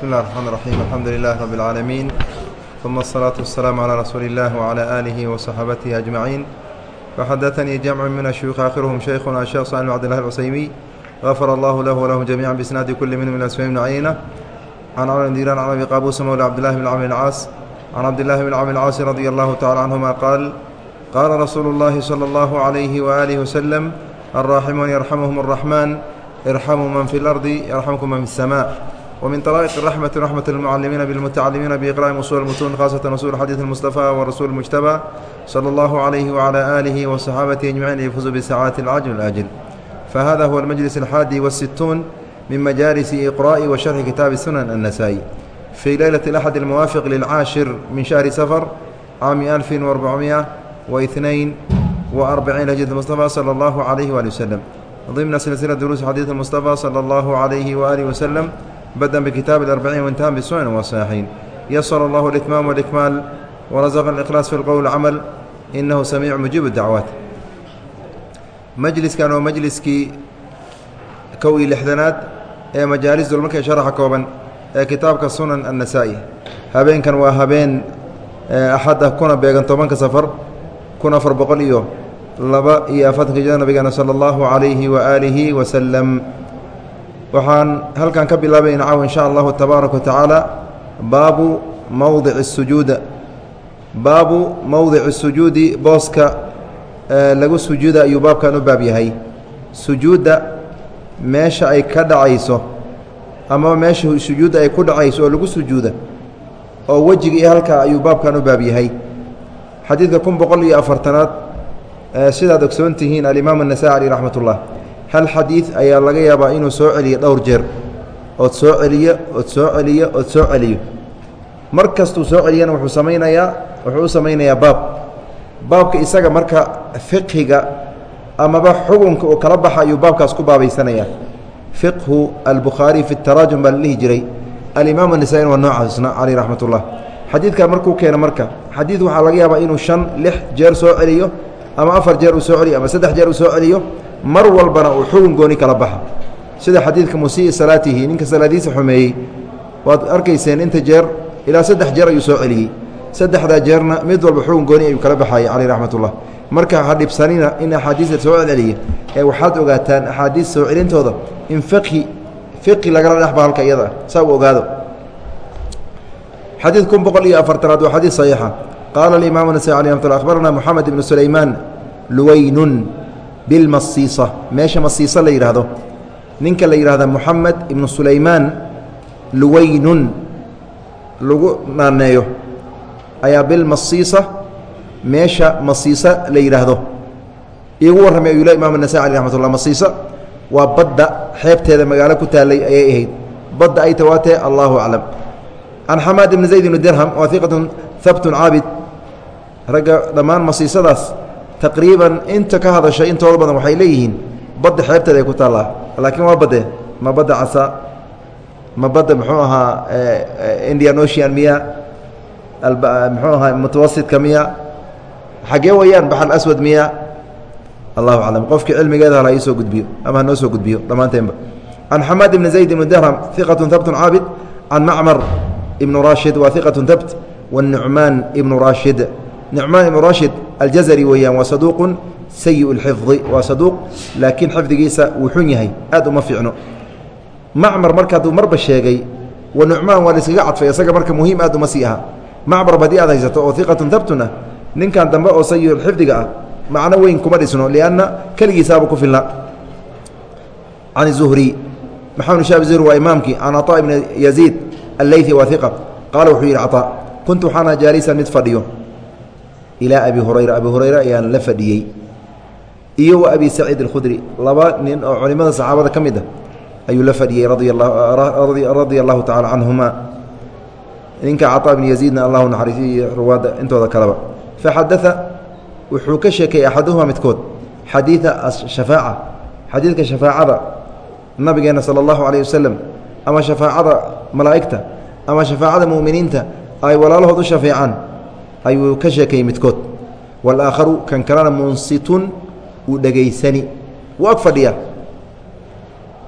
بسم الله الرحمن الرحيم الحمد لله رب العالمين ثم الصلاة والسلام على رسول الله وعلى آله وصحبته أجمعين فحدثني جمع من الشيوخ آخرهم شيخنا الشيخ صالح بن عبد الله العسيمي غفر الله له ولهم جميعا بإسناد كل منهم من أسماء بن عيينة عن عمرو بن ديران عن أبي قابوس مولى عبد الله بن عمرو العاص عن عبد الله بن عمرو العاص رضي الله تعالى عنهما قال قال رسول الله صلى الله عليه وآله وسلم الراحمون يرحمهم الرحمن ارحموا من في الأرض يرحمكم من في السماء ومن طرائق الرحمة رحمة المعلمين بالمتعلمين بإقراء أصول المتون خاصة أصول حديث المصطفى والرسول المجتبى صلى الله عليه وعلى آله وصحابته أجمعين ليفوزوا بساعات العاجل الآجل فهذا هو المجلس الحادي والستون من مجالس إقراء وشرح كتاب السنن النسائي في ليلة الأحد الموافق للعاشر من شهر سفر عام 1442 هجرة المصطفى صلى الله عليه وآله وسلم ضمن سلسلة دروس حديث المصطفى صلى الله عليه وآله وسلم بدأ بكتاب الأربعين وانتهى بالسنن والصحيحين يسر الله الإتمام والإكمال ورزق الإخلاص في القول والعمل إنه سميع مجيب الدعوات مجلس كان مجلسكii kow iyo lixdanaad ee majaalis dulmarkay sharaxa kooban ee kitaabka sunan النasaa'i habeenkan waa habeen axadda kuna beegan tobanka safar kun afar boqol iyo laba iyo afartanka jira nabigeena salى اllahu عalayhi waآalihi wasalam waxaan halkan ka bilaabayna caw in sha allahu tabaaraka wa tacaala baabu mowdic الsujuuda baabu mowdic الsujuudi booska lagu sujuuda ayuu baabkan u baab yahay sujuudda meesha ay ka dhacayso ama meesha sujuudda ay ku dhacayso oo lagu sujuuda oo wejiga iyo halkaa ayuu baabkan u baab yahay xadiidka kun boqol iyo afartanaad sidaad ogsoon tihiin alimaam الnasa'i aleyh raxmat ullah hal xadiid ayaa laga yaabaa inuu soo celiyo dhowr jeer ood soo celiyo ood soo celiyo ood soo celiyo. Mar kastuu soo celiyana wuxuu samaynayaa wuxuu u samaynayaa baab. Baabka isaga marka fiqhiga amaba xukunka uu kala baxa ayuu baabkaas ku baabaysanayaa fiqhu albukhaari fi taraajum baa la jiray. Alimaam anasaain waa noocaasna caleyh raxmat ullah xadiidkan markuu keeno marka xadiid waxaa laga yaabaa inuu shan lix jeer soo celiyo ama afar jeer uu soo celiyo ama saddex jeer uu soo celiyo mar walbana uu xugun gooni kala baxa. Sida xadiidka musii salaatihi ninka salaadiisa xumeeyey waad arkayseen inta jeer ilaa saddex jeer ayuu soo celiyey. Saddexdaa jeerna mid walba xugun gooni ayuu kala baxayay caleyh raxmat ullah marka ha dhibsanina in axaadiista soo celceliya ee waxaad ogaataan axaadiis soo celintooda in fiqhi fiqhi lagala dhexba halka iyada ah saa u ogaado. Xadiid kun boqol iyo afartanaad waa xadiid saxiixa. Qaala alimaam nasai alي ramat akhbarana moxamed ibnu sulaymaan luweynun bilmasiisa meesha masiisa la yidhaahdo ninka la yidhahda moxamed ibnu sulaymaan luweynun lagu naaneeyo ayaa bilmasiisa meesha masiisa la yidhaahdo iigu warramay ayuu le imam anasai aleh raxmat ullah masiisa waa badda xeebteeda magaalo ku taallay ayay ahayd. Badda ay tawaatee allahu aclam. Can xamaad ibni zayd ibni dirham waa iqatun habtun caabid. Ragga dhammaan masiisadaas taqriiban inta ka hadashay intooda badan waxay leeyihiin badda xeebteeda ay ku taallaa. Laakiin waa badde ma badda casa ma badda muxuu ahaa indian ocean miya muxuu ahaa mutawasitka miya xaggee wayaan baxal aswad miya. Allahu aclam qofkii cilmigeeda hala ii soo gudbiyo ama hanoo soo gudbiyo dhammaanteenba. Can xamaad ibni zayd ibni dirham iqatun habtun caabid. Can macmar ibnu raashid waa iqatun habt wanucmaan ibnu raashid nucmaan ibnu raashid aljazari weeyaan waa saduuqun sayi اlxifdi waa saduuq laakiin xifdigiisa wuu xun yahay aad uma fiicno macmar marka hadduu marba sheegay wa nucmaan waa laiskaga cadfay isaga marka muhiim aad uma sii aha macmarba haddii aad haysato oo iqatun habtun ah ninkan dambe oo sayixifdiga ah macno weyn kuma dhisno lianna keligiisaaba ku filna can zuhri maxamed shaab zuhri waa imaamkii can caطaa ibni yaziid alleyثi waa iqa qaala wuxuu yidhi caطaa kuntu waxaana jaalisan mid fadhiyo ilaa abi hurayra. Abi hurayra ayaan la fadhiyey. Iyo wa abi saciid اlkhudri laba nin oo culimada saxaabada ka mid a ayuu la fadhiyey radia allahu tacala canhuma ninka caطaa ibni yaziidna allahu naxariisiyo ruwaadda intooda kaleba. Faxadaa wuxuu ka sheekayey axaduhuma midkood xadiida ashafaaca xadiidka shafaacada nabigeena sala allahu calayh wasalam ama shafaacada malaa'igta ama shafaacada mu'miniinta ay walaalahood u shafeecaan ayuu ka sheekayey midkood. Waalaakharu kan kalena munsitun uu dhegaysani. Wuu ag fadhiya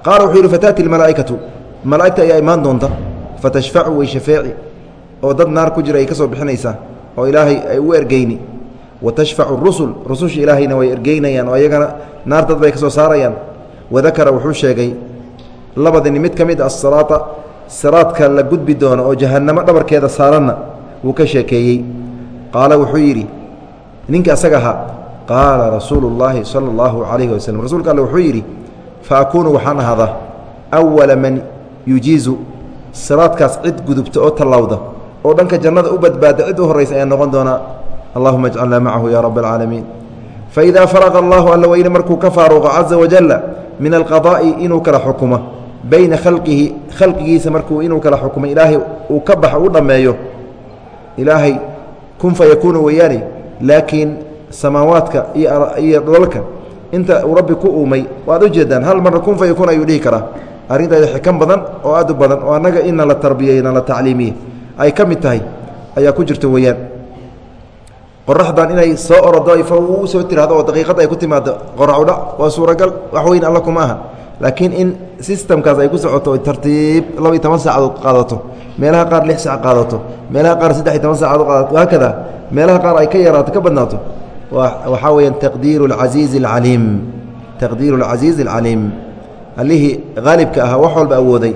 qaala wuxuu yidhi fataati lmalaa'ikatu malaa'igta ayaa imaan doonta. Fatashfacu way shafeeci. Oo dad naar ku jira ay ka soo bixinaysaa. Oo ilaahay ay u ergeyni wa tashfacu rusul. Rususha ilaahayna way ergeynayaan oo iyagana naar dad bay ka soo saarayaan. Wadakara wuxuu sheegay labadini mid ka mid a asalaata siraadka la gudbi doono oo jahannamo dhabarkeeda saaranna wuu ka sheekeeyey qaala wuxuu yidhi ninka asaga ahaa. Qaala rasuulu اllaahi sala اllahu alayhi waslm rasuulka alle wuxuu yidhi fa akuunu waxaan ahaada awala man yujiizu siraadkaas cid gudubta oo tallawda oo dhanka jannada u badbaada cid u horraysa ayaa noqon doonaa. Allahuma ajcalnaa macahu ya rabbi alcaalamiin faidaa faraqa allahu alla weyne markuu ka faaruqo caza wajalla min alqadaa'i inuu kala xukumo bayna khalqihi khalqigiisa markuu inuu kala xukumay ilaahay uu ka bax uu dhammeeyo. Ilaahay kun fa yakuunu weeyaane laakiin samaawaadka iyo dholalka inta uu rabbi ku uumay waad u jeedaan hal marna kun fa yakuun ayuu dhihi karaa. Arrintaada xikan badan oo aad u badan oo annaga ina la tarbiyey na la tacliimiye ay ka mid tahay ayaa ku jirta weeyaan. Qoraxdan inay soo orodo fa u soo tiraahdo oo daqiiqad ay ku timaado qoracudha waa suuragal wax weyn alla kuma aha laakiin in sistamkaas ay ku socoto tartiib laba iyo toban saacadood qaadato meelaha qaar lix saac qaadato meelaha qaar saddex iyo toban saacadood qaadato haakada meelaha qaar ay ka yaraato ka badnaato waxaa weeyaan taqdiiru alcasiizi alcaliim taqdiiru alcasiizi alcaliim allihii haalibka ahaa wax walba awooday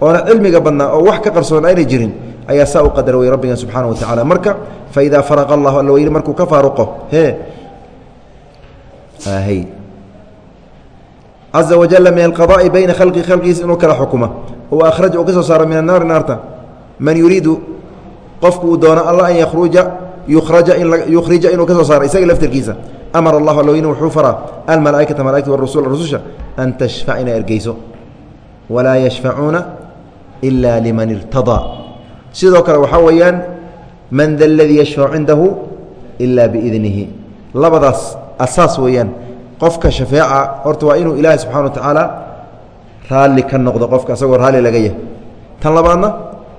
oona cilmiga badnaa oo wax ka qarsoon aynay jirin ayaa saa u qadara wey rabbigan subxaana wa tacala marka faidaa faraqa allahu alla weyne markuu ka faaruqo hy caza wajala min alqada'i bayna khalqi khalqigiisa inuu kala xukuma oo akhraja uu ka soo saaro min annaari naarta man yuriidu qofku uu doono alla an yakhruja yukhraja yukhrija inuu ka soo saaro isaga laftirkiisa amara allahu alla weyne wuxuu faraa almalaa'ikata malaigta warusul rususha an tashfac inay ergeyso walaa yashfacuuna ila liman irtadaa sidoo kale waxaa weeyaan man da ladii yashfacu cindahu ila biidnihi labadaas asaas weeyaan qofka shafeeca horta waa inuu ilaahay subxana wa tacaala raalli ka noqdo qofka asagoo raalli laga yahay. Tan labaadna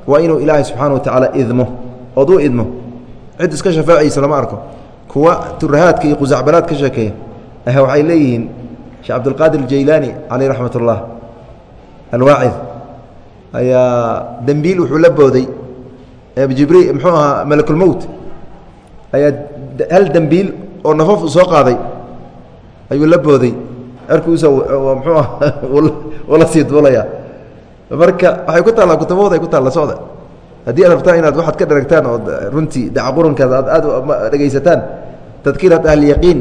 waa inuu ilaahay subxaana wa tacaala idmo. Ood u idmo. Cid iska shafeecaysa lama arko. Kuwa turahaadka iyo qusacbalaad ka sheekeeya ah waxay leeyihiin sheekh cabdulqaadir aljaylaani caleyh raxmat ullah alwaacid. Ayaa dembiil wuxuu la booday jibriil muxuu ahaa malakulmowt ayaa hal dembiil oo nafof u soo qaaday ayuu la booday. Muxuu ah sii duulaya. Marka waxay ku taallaa kutubahooda ay ku taalla socda. Haddii aad rabtaan inaad waxaad ka dharagtaan oo runtii dacaqurankaada aad aad dhegaysataan tadkiirat ahliyaqiin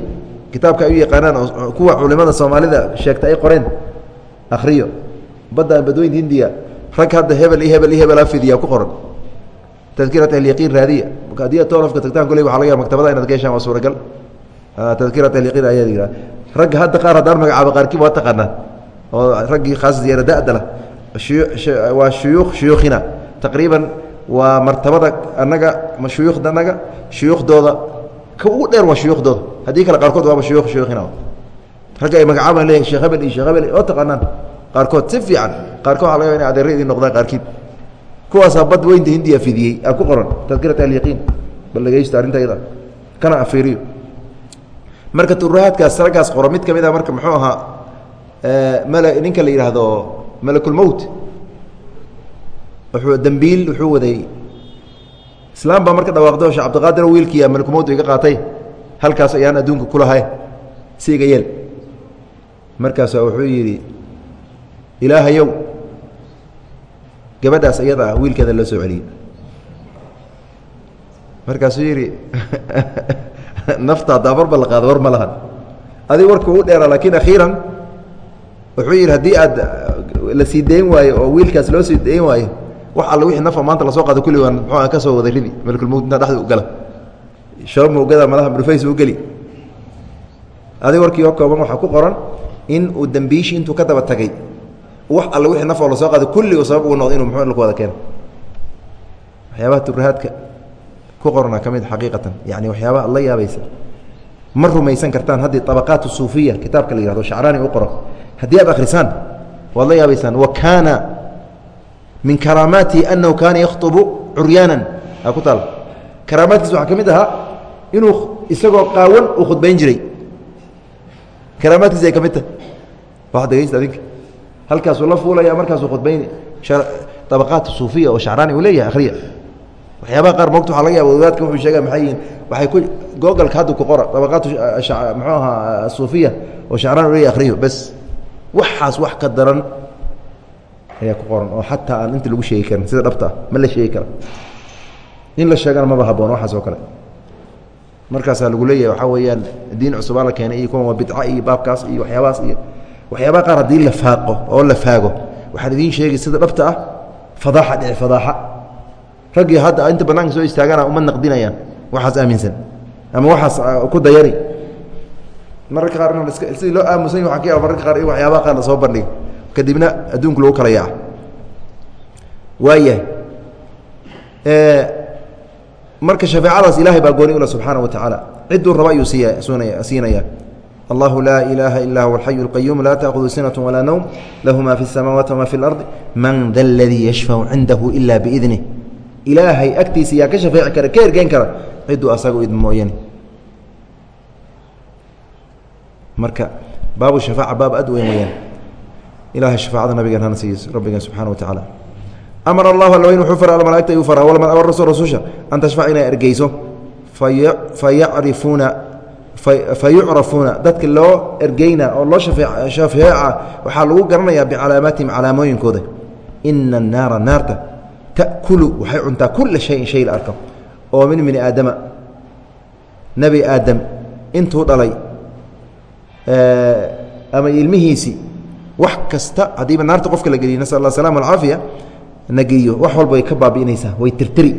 kitaabka ay u yaqaanaan oo kuwa culimada soomaalida sheegta ay qoreen akhriyo. Badda badweynta hindiya rag hadda hebel iyo hebel iyo hebel afidiya ku qoran. Tadkirat ahliyaqiin raadiya. Haddii aad toolafka tagtaan kuley waxa laga yaaba maktabada inaad geeshaan waa suuragal. Tadkirat ahliyaqiin ayaa yidhaha ragga hadda qaar haddaan magacaabo qaarkiiba waa taqaanaa oo raggii khaas ziyaara da-da lah waa shuyuukh shuyuukhina. Taqriiban waa martabada annaga shuyuukhda annaga shuyuukhdooda. Ka ugu dheer waa shuyuukhdooda. Haddii kale qaarkood waaba shuyuukh shuyuukhina ragga ay magacaabaan leeyahay sheekh hebel iyo sheekh hebel oo taqaanaan. Qaarkood si fiican qaarkood waxa laga yaaba inay adeerra idin noqdaan qaarkiid. Kuwaasaa bad weynta hindiya fidiyey aa ku qoran. Tadkirat alyaqiin bal dhegeysta arrinta yada kana afiiriyo marka turahaadkaas raggaas qoro mid ka mid a marka muxuu ahaa mal ninka la yidhaahdo malakulmowt wuxuu dembiil wuxuu waday. Islaam baa marka dhawaaqdo shee cabdiqaadir wiilkiiya malakulmowt iga qaatay. Halkaas ayaan adduunka kulahay si iga yeel. Markaasaa wuxuu yidhi ilaahayow gabadhaas iyada ah wiilkeeda loo soo celiyey markaasuu yidhi naftaa daabarba la qaado war ma lahan. Adig warka uu dheera laakiin akhiiran wuxuu yidhi haddii aad la sii dayn waayo oo wiilkaas loo sii dayn waayo wax alle wixii nafa maanta la soo qaado kulli waan muxuu ka soo waday ridi malkulmowt intaa dhexda u gala. Shooma ugada madaha murfays u geli. Adig warkii oo kooban waxaa ku qoran in uu dembiishi intuu ka daba tagay. Wax alle wixii nafoo la soo qaado kulli uu sabab ugu noqdo inuu muxuu laku wada keeno. Waxyaabaha turahaadka ku qorana ka xaqiiqatan yani waxyaabaha la yaabaysa. Ma rumaysan kartaan haddii abaqaat suufiya kitaabka la yihahdo shacraani u qoro. Haddii aad akhrisaan waad la yaabaysaan wa kaana min karaamaatihi anahu kaana yakhطubu curyaanan. Aa ku taal. Karaamaadkiis waxaa ka mid ahaa inuu isagoo qaawan uu khudbayn jiray. Karaamaadkiis ay ka mid tahay. Waxaad dhegeysta adinka. Halkaasuu la fuulaya markaasuu khudbayni dabaqaat suufiya oo shacraani uu leeyahay akhriya waxyaabaha qaar mogta waa laga yaba wadaadka wuxuu sheega maxay yihiin waxay ku googalka hadda ku qora dabaqaat muxuu ahaa suufiya oo shacraan u leeyahay akhriyo bes waxaas wax ka daran ayaa ku qoran oo xataa aan inta lagu sheegi karin sida dhabta ah ma la sheegi kara in la sheegana maba haboon waxaas oo kale. Markaasaa lagu leeyahay waxaa weeyaan diin cusubaa la keenay iyo kuwan waa bidca iyo baabkaas iyo waxyaabahaas iyo waxyaabaha qaar haddii la faaqo oo la faago waxaan idiin sheegay sida dhabta ah fadaaxa dhici fadaaxa raggii hadda inta banaanka soo istaagana uma naqdinayaan waxaas aaminsan ama waxaas ku dayani mararka qaar in sidii loo aamusan waa ka yaaba mararka qaar in waxyaabaha qaar la soo bandhigo kadibna adduunku lagu kala yaaca waayahay marka shafeecadaas ilaahay baa gooni ula subxaana wa tacaala ciduu raba ayuu siiya siinaya allahu laa ilaaha ila huwa alxayu اlqayuum laa taakhdu sinat walaa nowm lahu ma fi الsamaawaati wama fi اlardi man da اladii yashfacu cindahu ila biidnih ilaahay agtiisa yaa ka shafeeci kara ka ergeyn kara ciduu asaga idm mooyane marka baabu shafaaca baab aad weyn weyaan ilahay shafaacada nabigan hana siiyo rabbigan subxana wa tacaala. Amar allahu alweyn wuxuu fara almalagta yuu fara rasul rasusha an tashfac inay ergeyso. Fayacrifuuna fayucrafuuna dadka loo ergeyna oo loo shafeeca waxaa lagu garanayaa bicalaamaatihim calaamooyinkooda. Ina annaara naarta ta'kulu waxay cuntaa kula shayin shay la arko oo min bini aadama. Nebi aadam intuu dhalay ama ilmihiisii wax kasta haddiiba naarta qofka la geliyo nasal alla aslama alcaafiya na geliyo wax walba way ka baabi'inaysaa way tirtiri.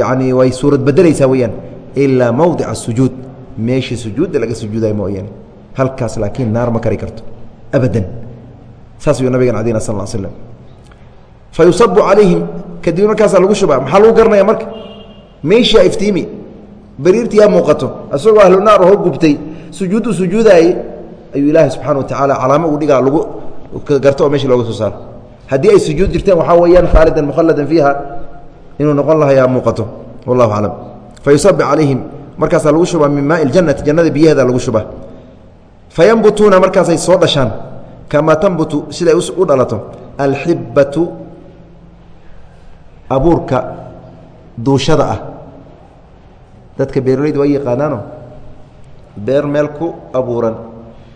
Yani way suurad bedelaysaa weyaan ilaa mowdica sujuud. Meeshii sujuudda laga sujuuday mooyaane. Halkaas laakiin naar ma kari karto. Abadan. Saas yuu nabigan cadina sal slm fa yusabu calayhim. Kadib markaasaa lagu shubaa. Maxaa lagu garanaya marka? Meeshaa iftiimi. Bariirtiyaa muuqato. Isagoo ahlu naar oo gubtay. Sujuuddu sujuudaayey ayuu ilaahay subxana wa tacaala calaamo ugu dhigaa lagu garto oo meesha looga soo saaro. Haddii ay sujuud jirteen waxaa weeyaan khaalidan mukhalladan fiiha inuu noqon lahayaa muuqato. Wallahu aclam. Fa yusabi calayhim. Markaasaa lagu shubaa min maai ljannati jannada biyaheeda lagu shubaa. Fayambutuuna markaasay soo dhashaan. Kamaa tambutu siday u dhalato. Alxibbatu abuurka duushada ah. Dadka beeroleyda waa yaqaanaano beer meel ku abuuran.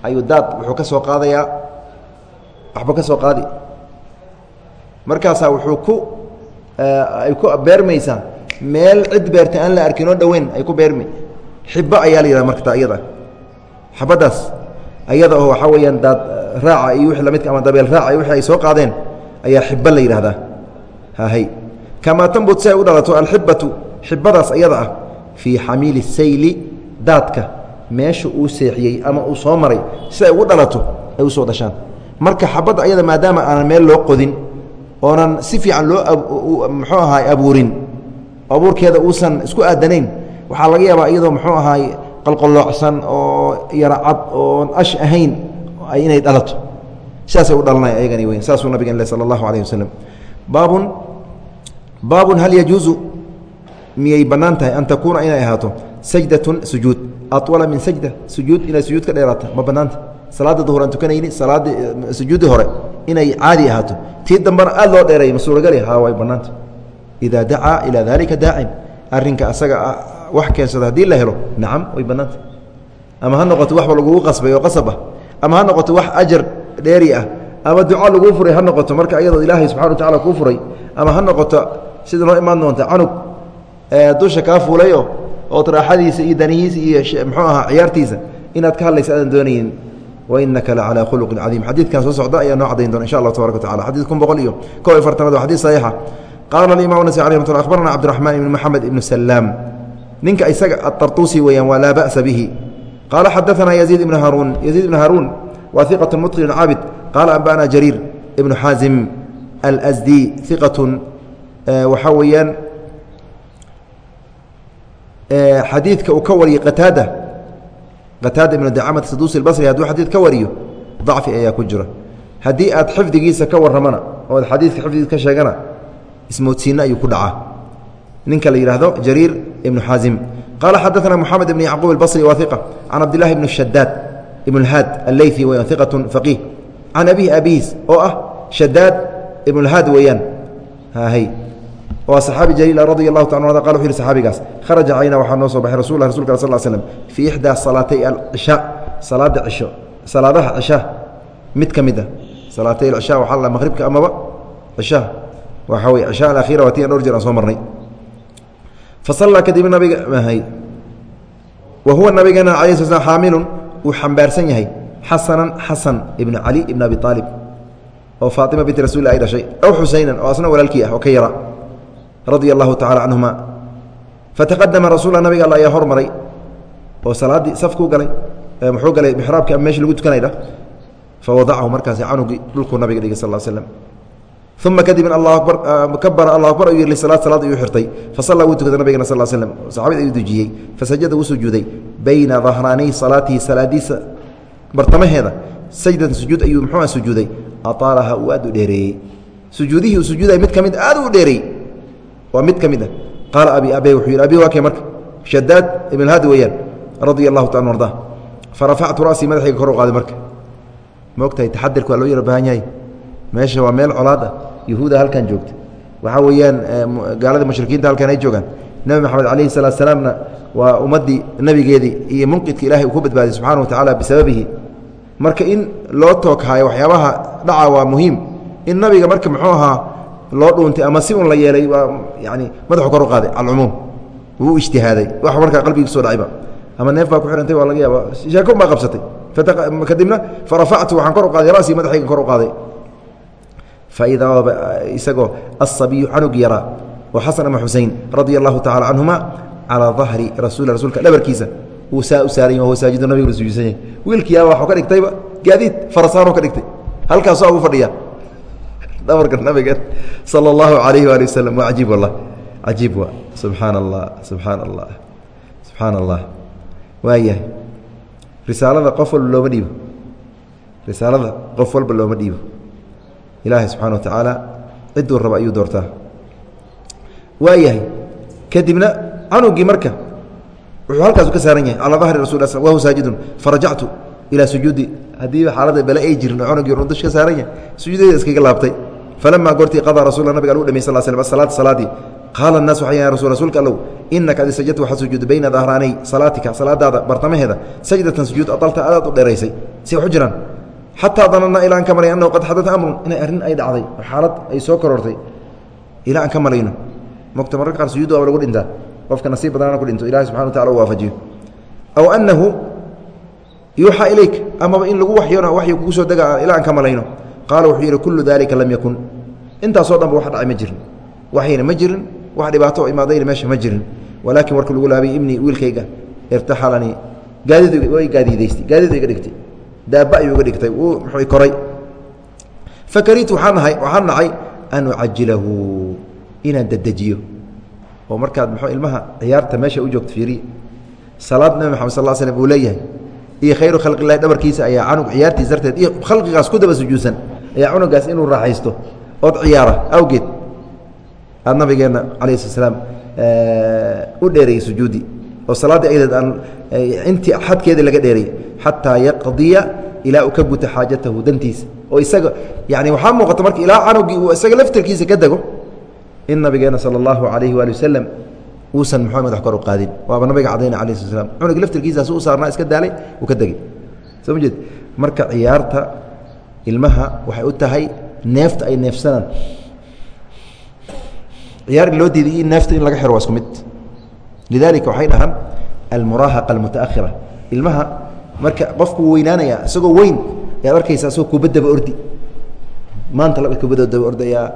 Ayuu daad wuxuu ka soo qaadayaa waxba ka soo qaadi. Markaasaa wuxuu ku ay ku beermaysaa meel cid beertay aan la arkin oo dhoweyn ay ku beermi. Xibbo ayaa la yidhahda marka ta iyada xabaddaas ayada oo waxaa weeyaan daad raaca iyo wixii lamidka ama dabeel raaca iyo wixii ay soo qaadeen ayaa xibbo la yidhahdaa. Hahay kamaa tambut si ay u dhalato alxibbatu xibbadaas ayada ah fii xamiili sayli daadka meesha uu seexiyey ama uu soo maray si ay ugu dhalato ay u soo dhashaan. Marka xabadda ayada maadaama aanan meel loo qodin oonan si fiican loo muxuu ahaay abuurin abuurkeeda uusan isku aadanayn waxaa laga yaabaa iyadoo muxuu ahaay qalqaloocsan oo yaro cad oon ash ahayn inay dhalato. Sidaasay u dhalanaya ayagani weyn. Saasuu nabigan le sala allahu alayh wasalam baabun baabun hal yajuusu miyay bannaan tahay an takuuna inay ahaato? Sajdatun sujuud. Awala min sajda. Sujuud inay sujuud ka dheeraata ma bannaanta. Salaadda duhur aan tukanayni salaadda sujuuddii hore inay caadi ahaato. Tii dambena aad loo dheereeyay ma suuragali haa way bannaanta. Idaa dacaa ilaa daalika daacin. Arrinka asaga wax keensada haddii la helo nacam way bannaanta. Ama ha noqoto waxba lagugu qasbay oo qasab ah. Ama ha noqoto wax ajar dheeri ah. Ama duco laguu furay ha noqoto marka iyadoo ilaahay subxana wa tacala kuu furay. Ama ha noqoto sida noo imaan doonta canug dusha kaa fuulayo ood raaxadiisa iyo danihiisa iyo muxuu ahaa ciyaartiisa inaad ka hadlaysa aadan doonaynin wainaka la calaa khuluqin cadiim. Xadiidkan soo socda ayaa noo cadayn doona insha allah tabaraka watacala xadid kun boqol iyo kow iyo waa xadid saxiixa. Qaala alimam nasi alih ramat akhbarana cabdiraxmaan ibn moxamed ibnu salaam ninka isaga atartuusi weeyaan waa laa ba'sa bihi. Qaala xadaثana yaziid ibn haruun yaziid ibn haruun waa iqat muطqin caabid. Qaala anba'ana jariir ibnu xaazim alsdi iqatun waxaa weeyaan xadiidka uu ka wariyey qataada qataada ibnu dacamad saduusi basri hadduu xadiid ka wariyo dacfi ayaa ku jira haddii aad xifdigiisa ka warramana oo ad xadiidka xifdigiisa ka sheegana ismoodsiinno ayuu ku dhacaa ninka la yidhaahdo jariir ibnu xaazim qaala xadaثana moxamed ibn yacquub albasri waa iqa can cabdillahi ibn shadaad ibn اlhaad alleyثi weyan iqatun faqiih can abihi abihiis oo ah shadaad ibnulhaad weeyaan waa saxaabi jaliila radi allahu ta a qal wuxu yhi saxaabigaas kharaja cayna waxaa noo soo baxay rasul rasulka sal slm fii ixdaa salaatay alcishaa salaada cisho salaadaha cisha mid ka mid a salaatay alcisha waxaa la maqhribka amaba cisha waxaa wey cisha alakhiira waa ti an dhowr jeer aan soo marnay. Fa sallaa kadib nabiga wa huwa nabigeena ala sl slam xaamilun uu xambaarsan yahay xasanan xasan ibnu cali ibn abi aalib oo faatima binti rasul ay dhashay aw xusaynan oo asna walaalkii ah oo ka yara radia allahu tacala canhuma fataqadama rasuula nabiga all ayaa hormaray oo salaaddii safkuu galay muxuu galay mixraabka ama meesha lagu tukanaydha fa wadacahu markaasi canugii dhulkuu nabiga dhigay sal slam uma kadibna allah abar kabara allah akbar ayuu yidhi salaad salaad ayuu xirtay. Fasallaa wuu tukaday nabigana sal slm saxaabada ayuu dujiyey fasajada wuu sujuuday. Bayna dahraaniy salaatihi salaadiisa bartamaheeda sajdatan sujuud ayuu muxuu sujuuday. Aaalaha uu aad u dheereeyey. Sujuudihii uu sujuuday mid ka mid aad u dheereeyey waa mid ka mid ah. Qaala abi abe wuxuu yidhi abi waa kee marka? Shadaad ibnhaad weeyaan radia allahu taala arda farafactu ra'sii madaxayga kor u qaaday marka. Ma ogtahay taxadirka waa loo yaro baahan yahay? Meesha waa meel colaad ah yahuuda halkan joogta. Waxaa weeyaan gaalada mushrikiinta halkan ay joogaan. Nebi maxamed calayhi salaatu salaamna waa ummaddii nebigeedii iyo munqidka ilahay uu ku badbaadiyey subxana wa tacaala bisababihi. Marka in loo tooghaayo waxyaabaha dhaca waa muhiim. In nabiga marka muxuu ahaa loo dhuuntay ama si un la yeelay waa yani madaxu kor u qaaday calcumuum wuu ijtihaaday. Wax markaa qalbiga ku soo dhacayba ama neef baa ku xihantay waa laga yaaba sheeko baa qabsatay. Kadibna farafactu waxaan kor u qaaday rasii madaxayga kor u qaaday. Faidaa isagoo asabiyu canug yaraa oo xasan ama xusein radia allahu tacala canhuma calaa dahri rasul rasuulka dhabarkiisa uu saa u saaray wahuwa saajidu nabiga sujuudsan yahay wiilkiiyaa waxuu ka dhigtayba gaadiid farasaanoo ka dhigtay. Halkaasoo ugu fadhiya dhabarka nabiga sala allahu calayhi waali wasalam waa cajiib wallah. Cajiib wa. Subxaana allah subxaana allah subxaana allah waayahay. Risaalada qof walba looma dhiibo. Risaalada qof walba looma dhiibo. Ilaahay subxana wa tacaala cidduu raba ayuu doortaa. Waayahay. Kadibna canugii marka wuxuu halkaasu ka saaran yahay calaa dahri rasul wahu saajidun farajactu ilaa sujuudi. Haddiiba xaaladda bale ay jirin oo cunugii rundush ka saaran yahay sujuudadeeda iskaga laabtay falamaa goortii qadaa rasul nabiga alu dhamay sal slam asalaata salaadii qaala الnaas waxay rasul rasuulka allow inaka adi sajadta waxaad sujuudda bayna dahraanay salaatika salaadaada bartamaheeda sajdatan sujuud adalta adaad u dheeraysay si wax u jiraan xataa danana ilaa aan ka malay annahu qad xadata amrun inay arrin ay dhacday xaalad ay soo korortay ilaa aan ka malayno mogta mararka qaar sujuud waaba lagu dhintaa qofka nasiib badanaana ku dhinto ilahi subxana wa tacala u waafajiyo aw annahu yuuxaa ilayk amaba in lagu waxyoona waxyi kugu soo dega ilaa aan ka malayno qaala wuxuu yidhi kullu daalika lam yakun. Intaasoo dhanba wax dhacay ma jirin. Waxyina ma jirin wax dhibaato imaadayna meesha ma jirin. Walaakin warka lagu laabay ibnii wiilkayga irtaxalanii gaadiid way gaadiidaystay gaadiid iga dhigtay. Daaba ayuu iga dhigtay wuu muxuu koray. Fakaritu waxaan nahay waxaan nacay an ucajilahu inaan dedejiyo oo markaad muxuu ilmaha ciyaarta meesha u joogto fiiriye salaad maxamed sal slm uu leeyahay iyo khayru khalqilahi dhabarkiisa ayaa canug ciyaartiis darteed iyo khalqigaas ku daba sujuudsan ayaa cunugaas inuu raaxaysto. Ood ciyaara awgeed. Aad nabigeenna calayi slat slaam u dheereeyey sujuudi. Oo salaaddii aydeed aan intii xadkeedii laga dheeray xataa yaqdiya ilaa uu ka guta xaajatahu dantiisa. Oo isaga yani waxaa muuqata marka ilaa canugii uu isaga laftarkiisa ka dego in nabigeena sala allahu calayhi waali wasalam uusan muxuu madax kor u waaba nabiga cadayna alayh slat slam cunug laftarkiisaas u saarnaa iska daalay uu ka degey soo ma marka ciyaarta ilmaha waxay u tahay neefta ay neefsanaan. Ciyaar loo diiday in neefta in laga xiro waa isku mid. Lidalika waxay dhahaan almuraahaqa almutaakhira. Ilmaha marka qofku weynaanaya isagoo weyn ayaad arkaysa isagoo kuba daba ordi maanta laba kubada daba ordayaa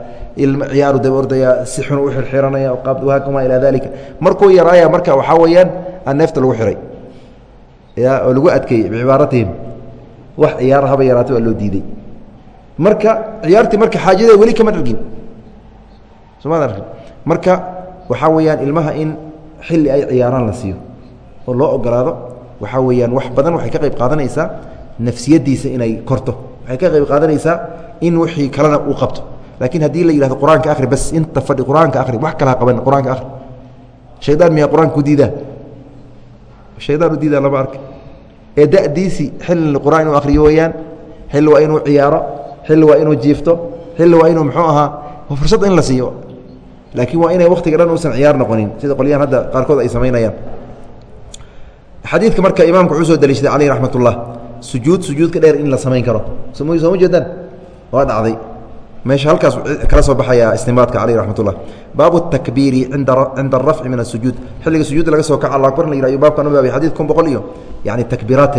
ilma ciyaaru daba ordayaa si xun u xirxiranaya qaabwahaakama ilaa dalika markuu yaraaya marka waxaa weeyaan aan neefta lagu xiray. Ya oo lagu adkeeyey bicibaaratihim. Wax ciyaara haba yaraata waa loo diiday marka ciyaartii marka xaajadeeda weli kama dhargin somaad arkin marka waxaa weeyaan ilmaha in xilli ay ciyaaraan la siiyo oo loo ogolaado waxaa weeyaan wax badan waxay ka qayb qaadanaysaa nafsiyaddiisa inay korto waxay ka qayb qaadanaysaa in wixii kalena uu qabto. Laakiin haddii la yihahdo qur'aanka akhri bas inta fadhi qur'aanka akhri wax kala qaban qur'aanka akhri. Shaydaan miyaa qur'aanka ku diidaa? Shaydaan u diidaa lama arka ee da'diisii xilli qur'aan inuu akhriyo weeyaan xilli waa inuu ciyaaro xilli waa inuu jiifto xilli waa inuu muxuu ahaa fursad in la siiyo. Laakiin waa inay waktiga dhan uusan ciyaar noqonin sida qolyahan hadda qaarkood ay samaynayaan. Xadiidka marka imaamka wuxuu soo daliishaday caleyh raxmat ullah sujuud sujuudka dheer in la samayn karo. Sooma jeedaan? Waa dhacday. Meesha halkaas kala soo baxaya istinbaadka caleyh raxmat ullah baabu takbiiri cinda arafci min asujuud xilliga sujuudda laga soo kaca alla akbar la yihah ayuu baabkan u baabay xadid kun boqol iyo yani takbiiraat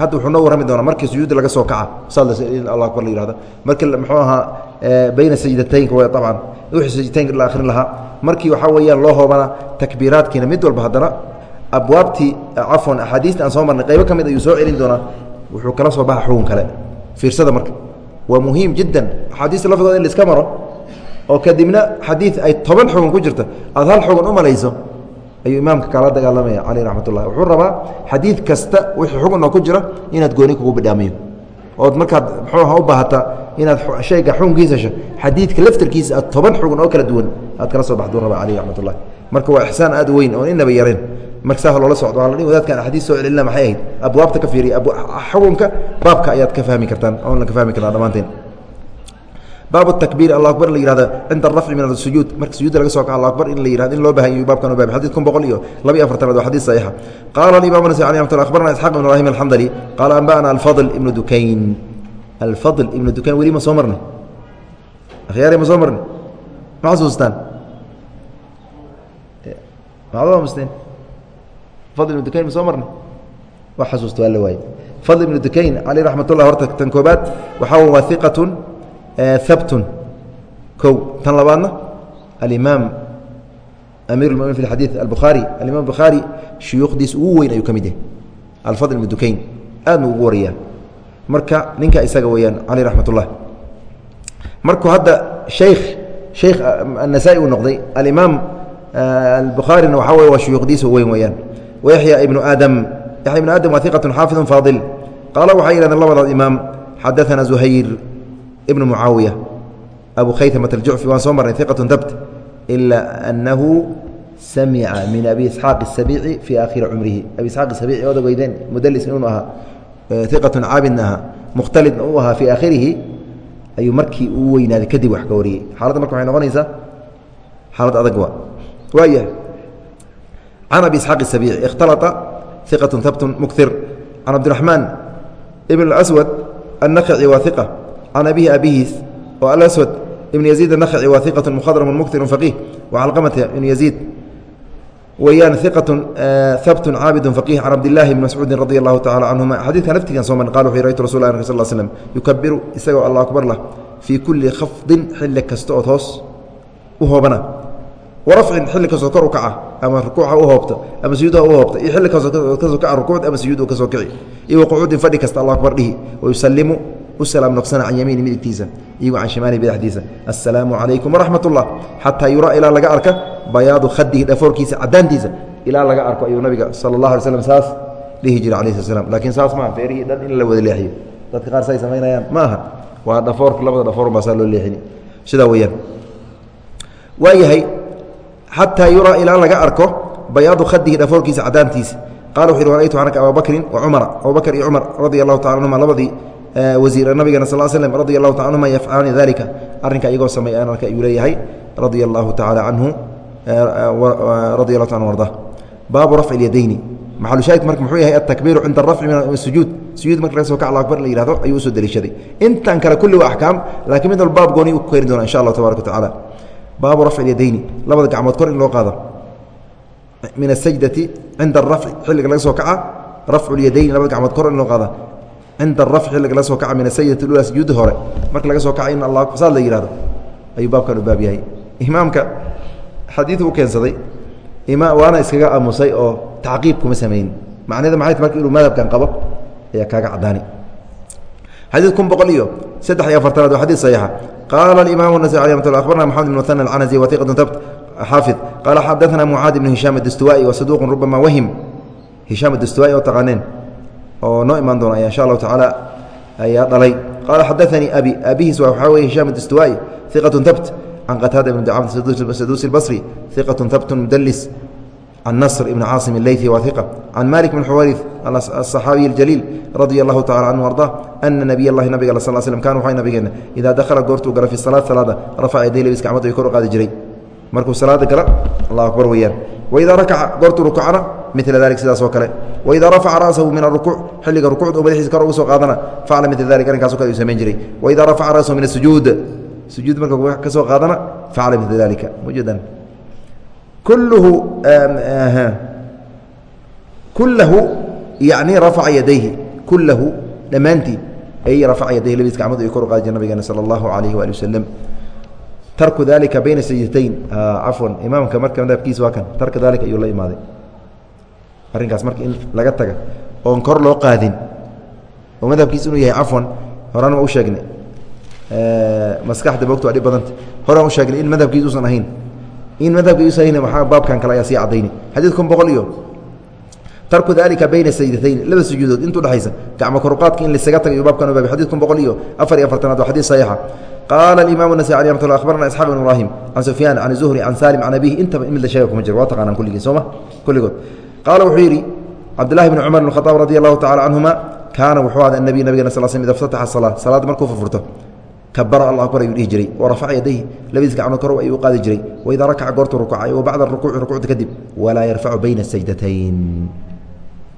hadda wuxuu noo warrami doonaa markii sujuudda laga soo kaca saas alla akbar la yihahdo markii muxuu ahaa bayna sajdataynka w abcan wixii sajdataynka la akhrin lahaa. Markii waxaa weeyaan loo hoobana takbiiraadkiina mid walba haddana abwaabtii cafwan axaadiista aan soo marnay qaybo ka mid ayuu soo celin doonaa wuxuu kala soo baxa xugun kale fiirsada marka. Waa muhiim jiddan axaadiista lafdooda in laiska maro oo kadibna xadiid ay toban xugun ku jirta aad hal xugun u malayso ayuu imaamka kala dagaalamaya caleyh raxmat wuxuu rabaa xadiid kasta wixii xugun ku jira inaad gooni kugu bidhaamiyo ood markaad muxuuha u baahata inaad shayga xukunkiisa hesho xadiidka laftarkiisa aad toban xugun oo kala duwan aad kala soo baxduu rabaa caleyh raxmat marka waa ixsaan aad weyn oon inaba yareen marka saa loola socdo waa la wadaadkan axaadiis soo celina maxay ahayd? Abwaabta ka fiiriya xukunka baabka ayaad ka fahmi kartaan oona ka fahmi kartaa dhammaanteen. Baab takbiir alla akbar la yihahda cinda arafci min asujuud marka sujuudda laga soo kaco alla akbar in la yihahdo in loo baahan yahy baabkan u baabay xadid kun boqol iyo laba iyo afartanaad waa xadiis saxiixa. Qaala alimaam nasai alih ramat akhbarana isxaaq ibn ibrahim alxandali qaala anba'ana alfadl ibnu dukayn. Alfadl ibnu dukayn weli ma soo marnay? Akhyaari ma soo marnay? Ma xasuustaan? Macdaba musteen fadl ibnu dukayn ma soo marnay? Waa xasuusta waa la waaye fadl ibnu dukayn caleyh raxmat ullah horta tan koobaad waxaa waa iqatun habtun kow tan labaadna alimaam amiir اlmuminin fi xadiid albukhaari alimam bukhaari shuyuukhdiis ugu weyn ayuu ka mid yahay. Alfadl ibnu dukayn aadna ugu wariyaa marka ninka isaga weeyaan caleyh raxmat ullah markuu hadda shaykh shaykh annasaa-i uu noqday alimaam albukhaarina waxaa wey waa shuyuukhdiisa weyn weeyaan wayaxya ibnu aadam yaxya ibnu aadam waa iqatu xaafidu faadil qaala waxay yihahdeen labadaas imaam xadaana zuhayr ibn mucaawiya abu khaytamat aljucfi waan soo marnay iqatu dabt ilaa anahu samica min abi isxaaq الsabici fii aakhiri cumrihi abi isxaaq sabici oda weydeen mudlis inuu ahaa iqatun caabidna ahaa mukhtalidna uu ahaa fii aakhirihi ayuu markii uu weynaaday kadib wax ka wariyey xaaladda marka waxay noqonaysaa xaalad adag wa waaya can abi isxaaq isabiici ikhtalata iqatu habtun muktir can cabdiraxmaan ibn aswad annakhaci waa iqa can abihi abihiis oo alaswad ibn yaziid annakhaci waa iqatu mukhadramun muktirun faqiih wacalqamata ibn yaziid weyaan iqatun habtun caabidun faqiih can cabdilahi bni mascuudin radi allahu tacala canhuma xadiidkan laftigan sooman qal wuxuu raytu rasul a sal slm yukabiru isagoo allah akbar lah fii kulli khafdin xilli kasta ood hoos u hoobana warafcin xilli kastoo kor u kaca ama rukuuca u hoobta ama sujuudaha u hoobta iyo xilli ka soo kaca rukuucd ama sujuud ka soo kici. Iyo waqucuudin fadhi kasta allah akbar dhihi wayusalimu u salaam noqsana can yamiini midigtiisa iyagoo can shimaalihi badaxdiisa assalaamu calaykum waraxmat ullah xataa yuraa ilaa laga arka bayaadu khadihi dhafoorkiisa cadaantiisa ilaa laga arko ayuu nabiga sala allah alay slam saas dhihi jira alayh slat slam lakiin saas maaha feerihii dhan in la wada leexiyo. Dadka qaar say samaynayaan ma aha waa dhafoorka labada dhafoor baa saa loo leexini. Sidaa weeyaan. Waayahay xataa yuraa ilaa laga arko bayaadu khadihi dhafoorkiisa cadaantiisa qala wuxu raytu anaka ababakrin wacumara abubakr iyo cumar radia allahu taala anhuma labadii wasiira nabigana sal slm radi allahu taala anhuma yafcalaani dalika arrinka iyagoo sameey arka ayuu leeyahay radia allahu tacaala canhu radi allahu ta arda baabu rafci اlyadayni maxalushaahid marka muxuu yahay atakbiiru cinda arafci min sujuud sujuud marka laga soo kac akbar la yihahdo ayuu u soo deliishaday intan kale kulli waa axkaam lakiin mid walba baab gooni u keeni doona insha allah tabarak wa baabu rafci اlyadayni labada gacmood kor in loo qaado. Min asajdati cinda arafci xilliga laga soo kaca rafcu اlyadayni labada gacmood kor in loo qaada cinda arafci xilliga laga soo kaca min asajdati ula sujuudi hore. Marka laga soo kaca in allah saad la yihahdo ayuu baabkan u baab yahay. Imaamka xadiidu u keensaday waana iskaga aamusay oo tacqiib kuma samayn. Macneda maxay marka inuu madhabkan qabo ayaa kaaga caddaani xadiid kun boqol iyo saddex iyo afartanaad waa xadid saxiixa qaala alimaam النasai alي mat abarna mxamed bn muthan alcanazi wa iqat tabt xaafid qaala xadaثna mucaad ibn hishaam adastuwaa'i wa saduuq rubama wahim hishaam adastuwaa'i oo taqaaneen oo noo imaan doona aya insha allahu tacaala ayaa dhalay qaala xadaanii abi abihiis waxaa weye hishaam adastuwaa'i iqat tabt can qataada ibn dacam saduusi اlbصri iqat habt mudlis can nasr ibn caasim اleyثi waa iqa can malik bn xuwariث aلصaxaabiي اjaliil radia اlahu tacala canhu arda ana nabiy اllahi nabiga sal slm kan waxay nabigeena idaa dakhala goortuu gala fi salaad salaada rafaca yaday labis gacmadu ay kor u qaadi jiray markuu salaada gala allah akbar weyaan waidaa rakaca goortuu rukucana mila dalik sidaas oo kale waidaa rafaca ra'sahu min arukuuc xilliga rukuucda u madaxiisa kor ugu soo qaadana facala mila dalik arrinkaas o kale uu samayn jiray waidaa rafaca ra'sahu min asujuud sujuud marka ka soo qaadana facala mila dalika mujadan kulluhu kullahu yani rafaca yadayhi kullahu dhammaantii ay rafaca yadayhi labis gacmadu ay kor u qaadi jir nabigeena sala allahu alayhi waali wasalam tarku dalika bayna sajdatayn cafwan imaamka marka madhabkiisa waa kan tarka dalika ayuu la imaaday. Arrinkaas marka in laga taga oon kor loo qaadin oo madhabkiisa inuu yahay cafwan horaan waa u sheegnay. Maskaxda bogta waa dhib badanta. Horaan u sheegnay in madhabkiisa usan ahayn in madhabkiisa usan ahayn waxaa baabkan kale ayaa sii caddayni xadiid kun boqol iyo tarku dalika bayna sajdatayn laba sujuudood intuu dhexaysa gacmo koruqaadka in laisaga tagay baabkan u baabay. Xadid kun boqol iyo afar iyo afartanaad waa xadiid saxiixa. Qaala alimamu nasai alي ramat lla akhbarana isxaaq ibn ibrahim can sufyaan can zuhri can salim can abihi intaba mid la sheega kuma jiro. Waa taqaanaan kulligiin sooma kulligood. Qaala wuxuu yidhi cabdillahi bni cumar bn khadaab radi allahu tacala canhuma kaana wuxuu ahda anabiy nabigena sal sl ida ftataxa salaa salaadda markuu furfurto kabara allah akbar ayuu dhihi jiray wa rafaca yadayhi labadiis gacmood kor ayuu qaadi jiray waidaa rakaca goortuu rukucay wa bacda rukuuci rukuucda kadib walaa yarfacu bayna sajdatayn.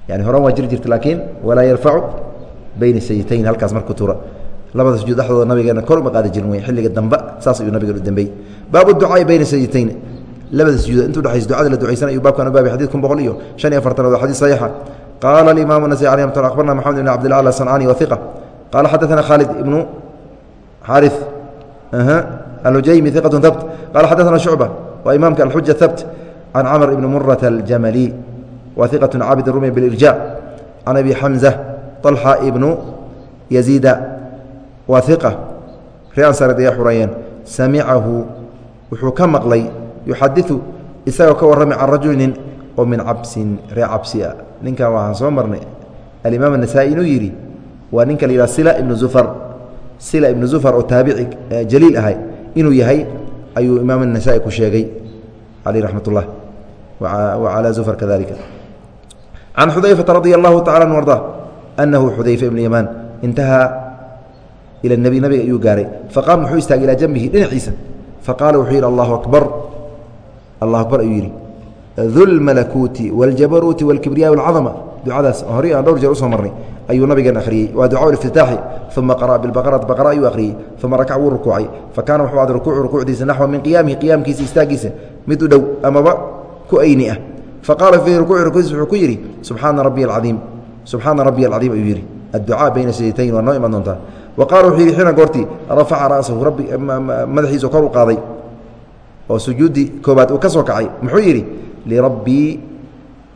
Yani horan waa jiri jirta laakiin walaa yarfacu bayna sajdatayn halkaas markuu tura labada sujuud dhexdooda nabigeena kor uma qaadi jirin wey xilliga dambe saas ayuu nabigeena u dambeeyey. Baabu ducaai bayna sajdatayn. Labada sujuud intuu dhexaysa ducada la ducaysan ayuu baabkan u baabay xadid kun boqol iyo shan iyo afartanaad waa xadiid saxiixa. Qaala alimaamu nasai alih ramat akhbarna maxamed ibn cabdillah al sancaani wahiqa qaala xadaثana khaalid ibnu xaarث alhujaymi iqatu habt qala xadaثana shucba waa imaamka alxuja habt can camr ibni murata aljamali wa iqatu caabid rumi bilirjaac can abi xamza طalxa ibnu yaziida waa iqa reansared ayaa xurayeen samicahu wuxuu ka maqlay yuxadiثu isagoo ka warramay can rajuli nin oo min cabsin ree cabsi a ninkan waxaan soo marnay alimaam الnasaa-i inuu yidhi waa ninka la yihah sila ibnu zufar sila ibnu zufar oo taabici jaliil ahay inuu yahay ayuu imaam الnasaa-i ku sheegay caleyh raxmat اllah wa calى zufar kadalika can xudayfata radi allahu tacala an arda anahu xudayfa ibn yamaan intahaa ila nebi nabiga ayuu gaaray faqaama wuxuu istaagay ilaa janbihi dhinaciisa faqaala wuxuu yidhi allahu akbar allah akbar ayuu yidhi dulmalakuuti wاljabaruuti wاlkibriya wاlcadama ducadaas horey aan dhowr jeer u soo marnay ayuu nabigeena akhriyey waa ducaa iftitaaxi uma qara'a bilbaqarati baqara ayuu akhriyey uma rakac wuu rukuucay. Fakaana wuxuu aday rukuucu rukuucdiisa naxwa min qiyaamihi qiyaamkiisa istaagiisa. Mid u dhow amaba ku ayni ah. Faqaala fii rukuuci rukuucdiisa wuxuu ku yidhi subxaana rabbiya alcadiim subxaana rabbiya alcadiim ayuu yidhi. Adducaa bayna sajdatayn waa noo iman doontaa. Wa qaala wuxuu yidhi xiina goortii rafaca ra'sahu rabbi madaxiisu kor u qaaday. Oo sujuuddii koobaad uu ka soo kacay muxuu yidhi lirabbii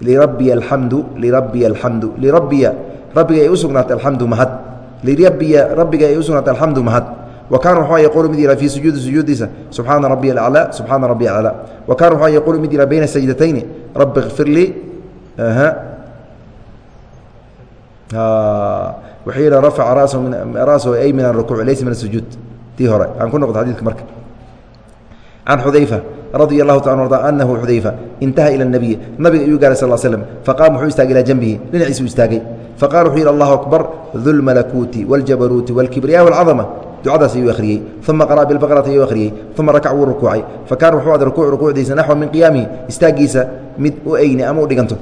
lirabbiya alxamdu lirabbiya alxamdu lirabbiya rabbiga ay u sugnaatay alxamdu mahad lirabbiya rabbiga ay u sugnaatay alxamdu mahad wa kaana waxaa yaquulu mid yidhaha fii sujuudi sujuudiisa subxaana rabbiya alaclaa subxaana rabbiya alaclaa wa kaana waxaa yaquulu mid yidhaha bayna sajdatayni rabbi kfir lii wuxuu yidhi rafaca rasahu ra'sahu ay min arukuuc laysa min asujuud tii hore aan ku noqdo xadiidka marka can xudayfa radia allahu taala arda anahu xudayfa intaha ila nabiyi nabiga ayuu gaaray sal slm faqaama wuxuu istaagay ilaa janbihi dhinaciisuu istaagay faqala wuxuu yidhi allahu akbar dulmalakuuti wاljabaruuti wاlkibriya wاlcadama ducadaas ayuu akhriyey uma qara'a bilbaqrati ayuu akhriyey uma rakac wuu rukuucay fakana wuxuu aday rukuuc rukuucdiisa naxwa min qiyaamihi istaagiisa mid u eyni ama u dhiganto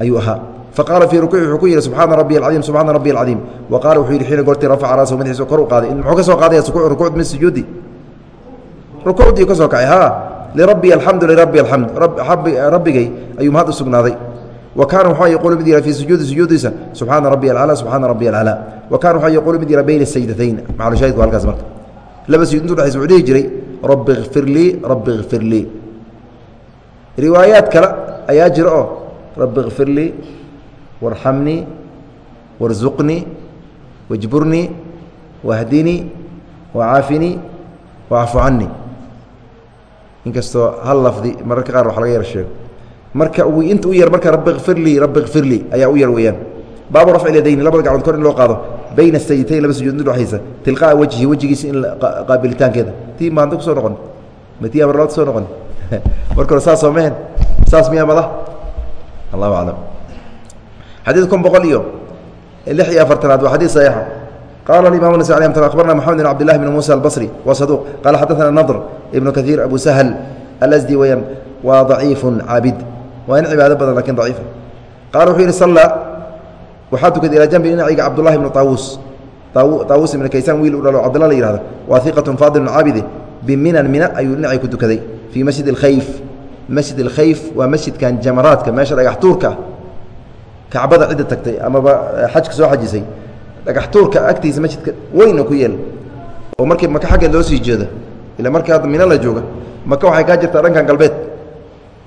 ayuu ahaa faqaala fii rukuuci wuxuu ku yidhi subxaana rabbiy alcadiim subxaana rabbiy alcadiim wa qaala wuxuu yidhi xiina goortii rafaca raasahu madaxiisa kor u qaaday muxuu ka soo qaadaya rukuuc min sujuudi rukuucdii ka soo kacay haa lirabbi alxamdu lirabbi alxamd rabbigay ayuu mahad u sugnaaday wa kaana waxaa yaquulu mid yihah fii sujuudi sujuudiisa subxaana rabbiy alcalaa subxaana rabbiy alcalaa wa kaana waxaa yaquulu mid yihah bayna sajdatayn macalshahidku halkaas marka laba sujuud intuu dhexaysa wuxuu dhihi jiray rabbi kfir lii rabbi kfir lii riwaayaad kale ayaa jira oo rabbi kfir lii warxamnii warzuqnii wajburnii wahdinii wacaafinii wacfu canii inkastoo hal lafdi mararka qaar wax laga yar sheego marka inta u yar marka rabbi kfir lii rabbi kfir lii ayaa u yar weeyaan. Baabu rafci lyadayni labada gacmood kor in loo qaado. Bayna sajitayn laba sujuud udhexaysa tilqaa wajhi wejigiisa in qaabilitaankeeda. Tii maanta ku soo noqon? Ma tii amarlaad ku soo noqon? Marka hore saas soo mehen. Saas miyaa mada allahu aclam. Xadiid kun boqol iyo lix iyo afartanaad waa xadiid saxiixa qala imam nas abarna mxamed bn cabdillahi bn muusa albصri wa saduq qala xadaثna nadr ibnu kahiir abu sahl alasdi weyaan waa daciifu caabid waa in cibaado badan lakin daciifa qala wuxuu yidhi salla waxaa tukaday ilaa janbi dhinacayga cabdullahi bnu taawuus taawuus ibn kaysaan wiil u dhalo cabdalla la yihahdo waa iqatun faadilun caabide biminan mina ayuu dhinacay ku tukaday fii masjid اlkhayf masjid اlkhayf waa masjidkan jamaraadka meesha dhagax tuurka kacbada cidda tagtay amaba xajka soo xajisay dhagax tuurka agtiisa masjidka weyna ku yeel. Oo markii maka xaggeed loo sii jeedo ila markii hadda mina la jooga maka waxay kaa jirtaa dhankan galbeed.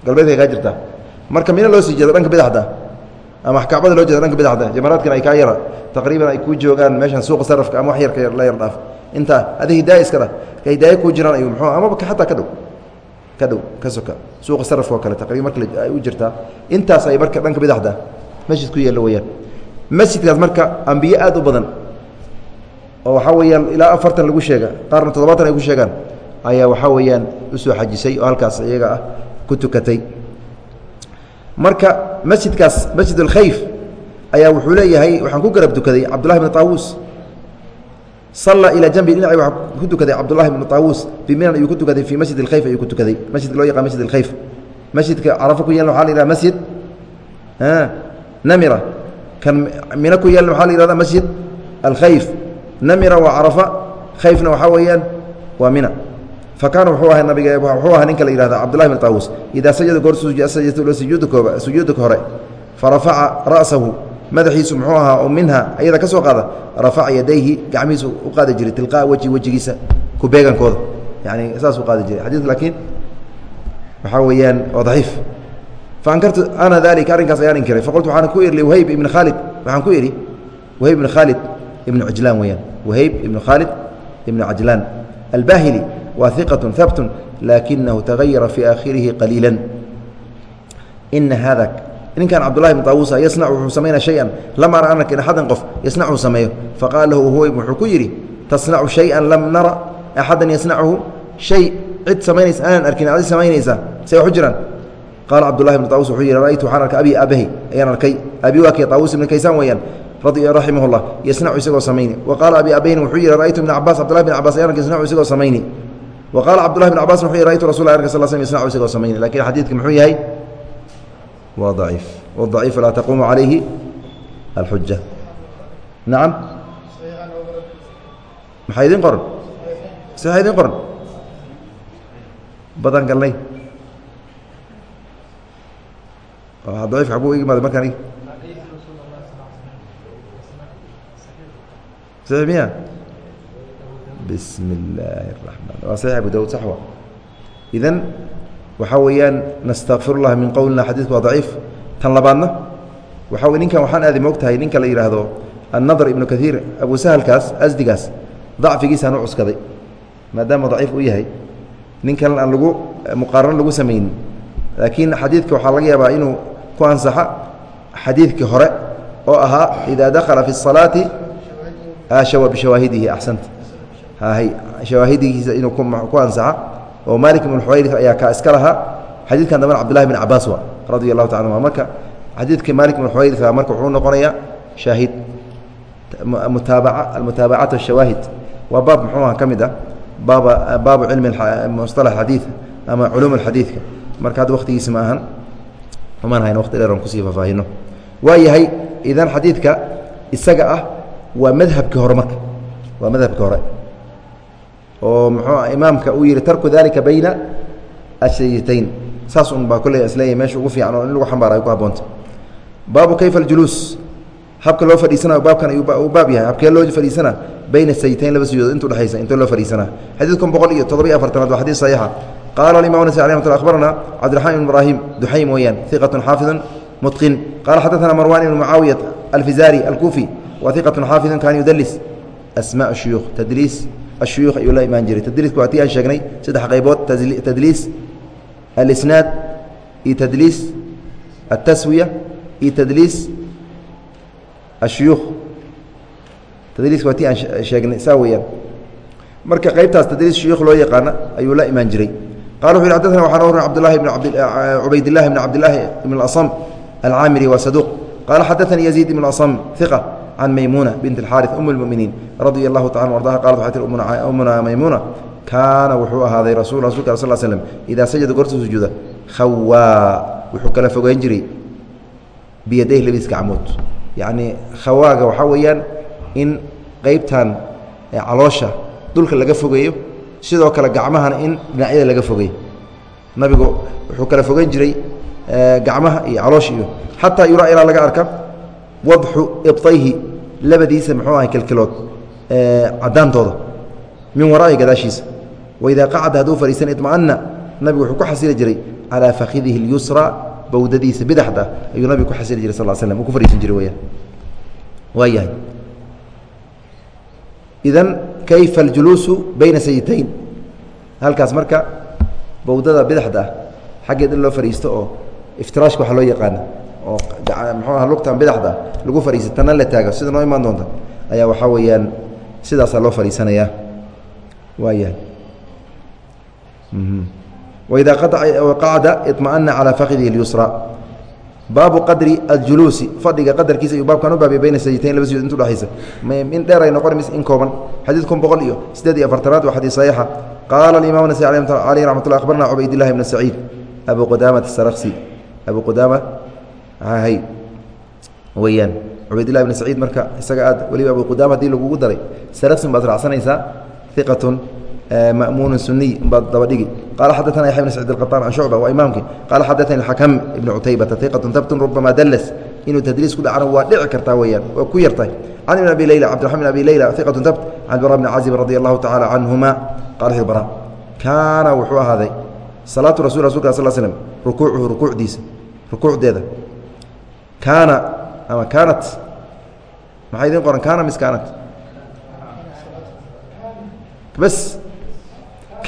Galbeedkay kaa jirtaa. Marka mina loo sii jeedo dhanka bidxda ama kacbada loo jeedo dhanka bidxda jamaraadkan ay kaa yara. Taqriiban ay kuu joogaan meeshan suuqa sarafka ama wax yarka la yar dhaaf. Intaa adi hidaaya iska ka hidaaya kuu jiraan ayuu muxuu amaba xataa ka dhow. Ka dhow ka soka. Suuqa sarafka oo kale taqriban marka ay u jirtaa. Intaas ay marka dhanka bidxda masjid ku yeello weyaan masjidkaas marka ambiye aad u badan oo waxaa weeyaan ilaa afartan lagu sheega qaarna toddobaatan ay ku sheegaan ayaa waxaa weeyaan usoo xajisay oo halkaas iyaga ah ku tukatay marka masjidkaas masjid اlkhayf ayaa wuxuu leeyahay waxaan ku garab tukaday cabdullahi bn taawuus salla ilaa janbi dhinaci waxaa ku tukaday cabdullahi bnu taawuus biminan ayuu ku tukaday fii masjid اlkhayf ayuu ku tukaday masjidka loo yaqaan masjid اlkhayf masjidka carafo ku yeelna waxaa la yidhaha masjid namira kan mino ku yeelna waxaa la yihahda masjid alkhayf. Namira waa carafa khayfna waxaa weeyaan waa mina. Fa kaana wuxuu ahaa nabiga wuxuu ahaa ninka la yihahda cabdullahi bn taawuus idaa sajada goor sajadlo sujuuda kooba sujuuda hore fa rafaca ra'sahu madaxiisu muxuu ahaa oo minha ayada ka soo qaada rafaca yadayhi gacmihiisu u qaadi jiray tilqaa weji wejigiisa ku beegankooda yani saas qaadi jiray. Xadiid laakiin waxaa weeyaan waa daciif faankartu ana dalika arrinkaas ayaan inkiray faqultu waxaan ku idhi wahayb ibn khaalid waxaan ku idhi wahayb ibn khaalid ibnu cajlaan weyaan wahayb ibnu khaalid ibnu cajlaan albahili waa iqatu habtu laakinahu tagayara fii aakhirihi qaliila ina hada ninkan cabdullahi bn taawuusa yasnacu wuxuu samaynaa shay-an lam ara anaka in axadan qof yasnachu sameeyo faqaala lahu huwayb wuxuu ku yidhi tasnacu shay-an lam nara axadan yasnachu shay cid samaynaysa aanan arkin adi samaynaysaa say waxu jiraan qaala cabdullahi bn taawus wuxuu yihi ra'aytu waxaan arkay abi ayaan arkay abi waa kee taawus ibn kaysaan weeyaan raximah اllah yasnacu isagoo samayni wa qaala abi wuxuu yihi ra'aytu ibn cabaas cabdullahi bn cabas ayan arkay yasnacu isagoo samayni wa cabdullahi bn cabas wuxuu yihi ra'aytu rasul lah sal sl yasnacu isagoo samayni laakiin xadiidka muxuu yahay waa daciif wadaciif laa taquumu calayhi alxuja nacam maxaa idin qoran saxa idin qoran badan galnay xaguu igi maada markaan saxiix miya? Bismi illaahi اraxmaan waa saxiix abu dawud saxwa idan waxaa weeyaan nastakfir اllah min qowlina xadiidku waa daciif. Tan labaadna waxaa wey ninkan waxaan aadi moog tahay ninka la yidhaahdo annadr ibnu kaiir abu sahalkaas asdigaas dacfigiisaan u cuskaday maadaama daciif u yahay. Ninkan aan lagu muqaarano lagu samaynin laakiin ku ansaxa xadiidkii hore oo ahaa idaa dakhala fi salaati bishawaahidihi axsanta. Shawaahidigiisa inuu ku ansaxa oo maalik ibn xuwayris ayaa kaa iska lahaa. Xadiidkan dambana cabdullahi bn cabaas waa radia allahu taala anuma marka xadiidkii maalik ibn xuwayris a marka wuxuu noqonayaa shaahid mutaabaa almutaabacat ashawaahid waa baab muxuuha ka mid ah baaba baabu cilmi musطalax xadiid ama culuum xadiidka marka hadda wakhtigiisa ma ahan umaan hayn waqti dheer aan ku sii faahfaahino. Waa yahay idan xadiidka isaga ah waa madhabkii hore waa madhabkii hore. Oo muxuu imaamka uu yihi tarku dalika bayna ashaytayn saas un baa kolley isleeyahy meesha ugu fiican oo in lagu xambaara ay ku haboonta baabu kayfa aljuluus habka loo fadhiisanayo baabkan uu baab yahay. Habkee loo fadhiisana bayna saytayn laba sujuudood intuu dhexaysa intee loo fadhiisana. Xadiidkan boqol iyo toddoba iyo afartanaad waa xadiid saxiixa qaala alimam nasai alih mat akhbarana cabdiraxmaan ibn ibraahim duxaym weeyaan iqatun xaafidun mutqin qala xadaثana marwan ibn mucaawiya alfizari alkufi wa iqatun xaafidun kaana yudalis asma shuyuukh tadliis ashuyuukh ayuu la imaan jiray tadliiska waa tii aan sheegnay saddex qaybood tadliis alisnaad iyo tadliis altaswiya iyo tadliis ashuyuukh tadliiska waa tii aan sheegnay saa weeyaan marka qaybtaas tadliis shuyuukh loo yaqaana ayuu la imaan jiray qala wuxu yhi xadana waxaa noo waran cbdulahi bn cubaydillahi bn cabdillaahi ibn اlasam alcaamiri waa saduuq qaala xadaanii yaziid ibn asam iqa can maymuuna bint اxaariث um اlmuminiin radia اllahu taala ardaha qalat waxay tii umuna maymuuna kaana wuxuu ahaaday rasul rasulka sal slm idaa sajada goorta sujuuda khawaa wuxuu kala fogeyn jiray biyadayh labadiis gacmood yacni khawaaga waxaa weeyaan in qeybtan caloosha dhulka laga fogeeyo sidoo kale gacmahana in dhinacyada laga fogey nabigu wuxuu kala fogeyn jiray eh, gacmaha iyo caloosh iyo xataa yuraa ilaa laga arka wadxu ibtayhi labadiisa muxuu ahay kelkelood eh, caddaantooda min waraa'i gadaashiisa. Waidaa qacada hadduu fadhiisan iطma'ana nabigu wuxuu ku xasili jiray calaa fakidihi اlyusra bowdadiisa bidaxda ayuu nabigu ku xasili jiray sal slm uu ku fadhiisan jiray weyaan waayahay idan kayfa اljuluusu bayna sayitayn halkaas marka bowdada bidaxda ah xaggeed in loo fadhiisto oo iftiraashka waxaa loo yaqaana oo muxuu aha lugtan bidaxda lagu fadhiista tana la taago sida noo imaan doonta ayaa waxaa weeyaan sidaasaa loo fadhiisanayaa waayahay waidaa qacda iطma'ana calaa fakidihi اlyusra baabu qadri aljuluusi. Fadhiga qadarkiisa ayuu baabkan u baabiyay bayna sajitayn laba sujuud intu dhexaysa in dheer ay noqon mis in kooban. Xadiid kun boqol iyo siddeed iyo afartanaad waa xadiid saxiixa. Qaala alimaam nasai aleyh raxmat ullah akhbarna cubaydillahi bna saciid abu qudaamata asaraqsi abu qudaama hay. Weeyaan. Cubaydillahi bna saciid marka isaga aad weliba abu qudaama haddii lagugu daray saraqsin baad raacsanaysaa iqatun mamuun suniy baad dabadhigi qala xadaana yaxya bn sacid اqaطaan can shucba waa imaamkii. Qala xadaanii xakam ibn cutaybata iqatu tabtun rubama dallas. Inuu tadliis ku dhacana waa dhici kartaa weyaan waa ku yartahay can ibn abi leyla cabdiraxman bn abi leyla iqatu tabt. Can bara bni cazib radi allahu tacala canhuma qala bara kaana wuxuu ahaaday salaatu rasul rasulka sal slm rukuucuhu rukuucdiisa rukuucdeeda. Kaana ama kaanat. Maxaa idin qoran kaana mis kaanat bas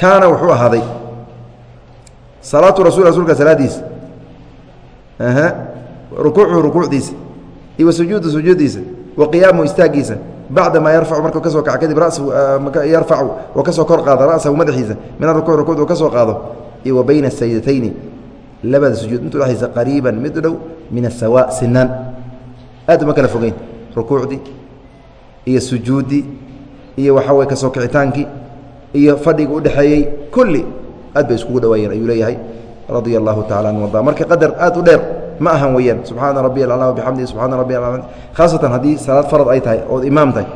kaana wuxuu ahaaday salaatu rasul rasulka salaadiisa rukuucuhu rukuucdiisa. Iyo wa sujuudu sujuuddiisa wa qiyaamuhu istaagiisa. Bacda maa yarfacu markuu ka soo kaco kadib yarfacu oo ka soo kor qaado ra'sahu madaxiisa min arukuuc rukuuc uu ka soo qaado. Iyo wa bayna asajdatayni labada sujuud intuu dhexaysa qariiban mid u dhow min asawa sinaan. Aad uma kala fogeyn. Rukuucdii iyo sujuuddii iyo waxaa weye ka soo kicitaankii iyo fadhiga udhexeeyey kulli aad bay iskugu dhawaayeen ayuu leeyahay radia allahu tacala an arda. Marka qadar aad u dheer ma ahan weeyaan. Subxaana rabiy alcla bixamdihi subxaana rabiy khaasatan haddii salaad farad ay tahay ood imaam tahay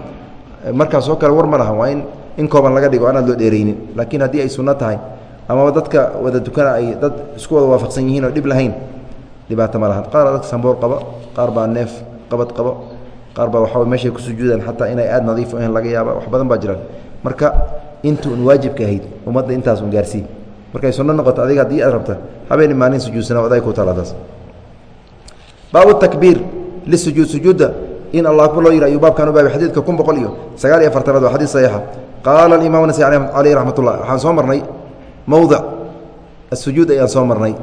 markaas kale war ma waa in in kooban laga dhigo anaad loo dheeraynin. Laakiin haddii ay sunno tahay amaba dadka wada dukana ay dad isku wada waafaqsan yihiin oo dhib lahayn dhibaato ma lahan qaar dadka samboor qaba qaar baa neef qabad qabo qaar baa waxaa meeshay ku sujuudaan xataa inay aad nadiif ahayn laga yaaba wax badan baa jiraan. Marka inta un waajibka ahayd ummadda intaas un gaarsii markay sunno noqoto adiga haddii aad rabta habeeni maalin sujuudsana oday ku talaadaas baabu takbiir lisujuud sujuudda in allah akbar loo yidhi ayuu baabkan u xadiidka kun boqol iyo sagaal iyo afartanaad waa xadiid saxiixa. Qaala alimaam nasai caleyh raxmat ullah waxaan soo marnay mowdic asujuud ayaan soo marnay.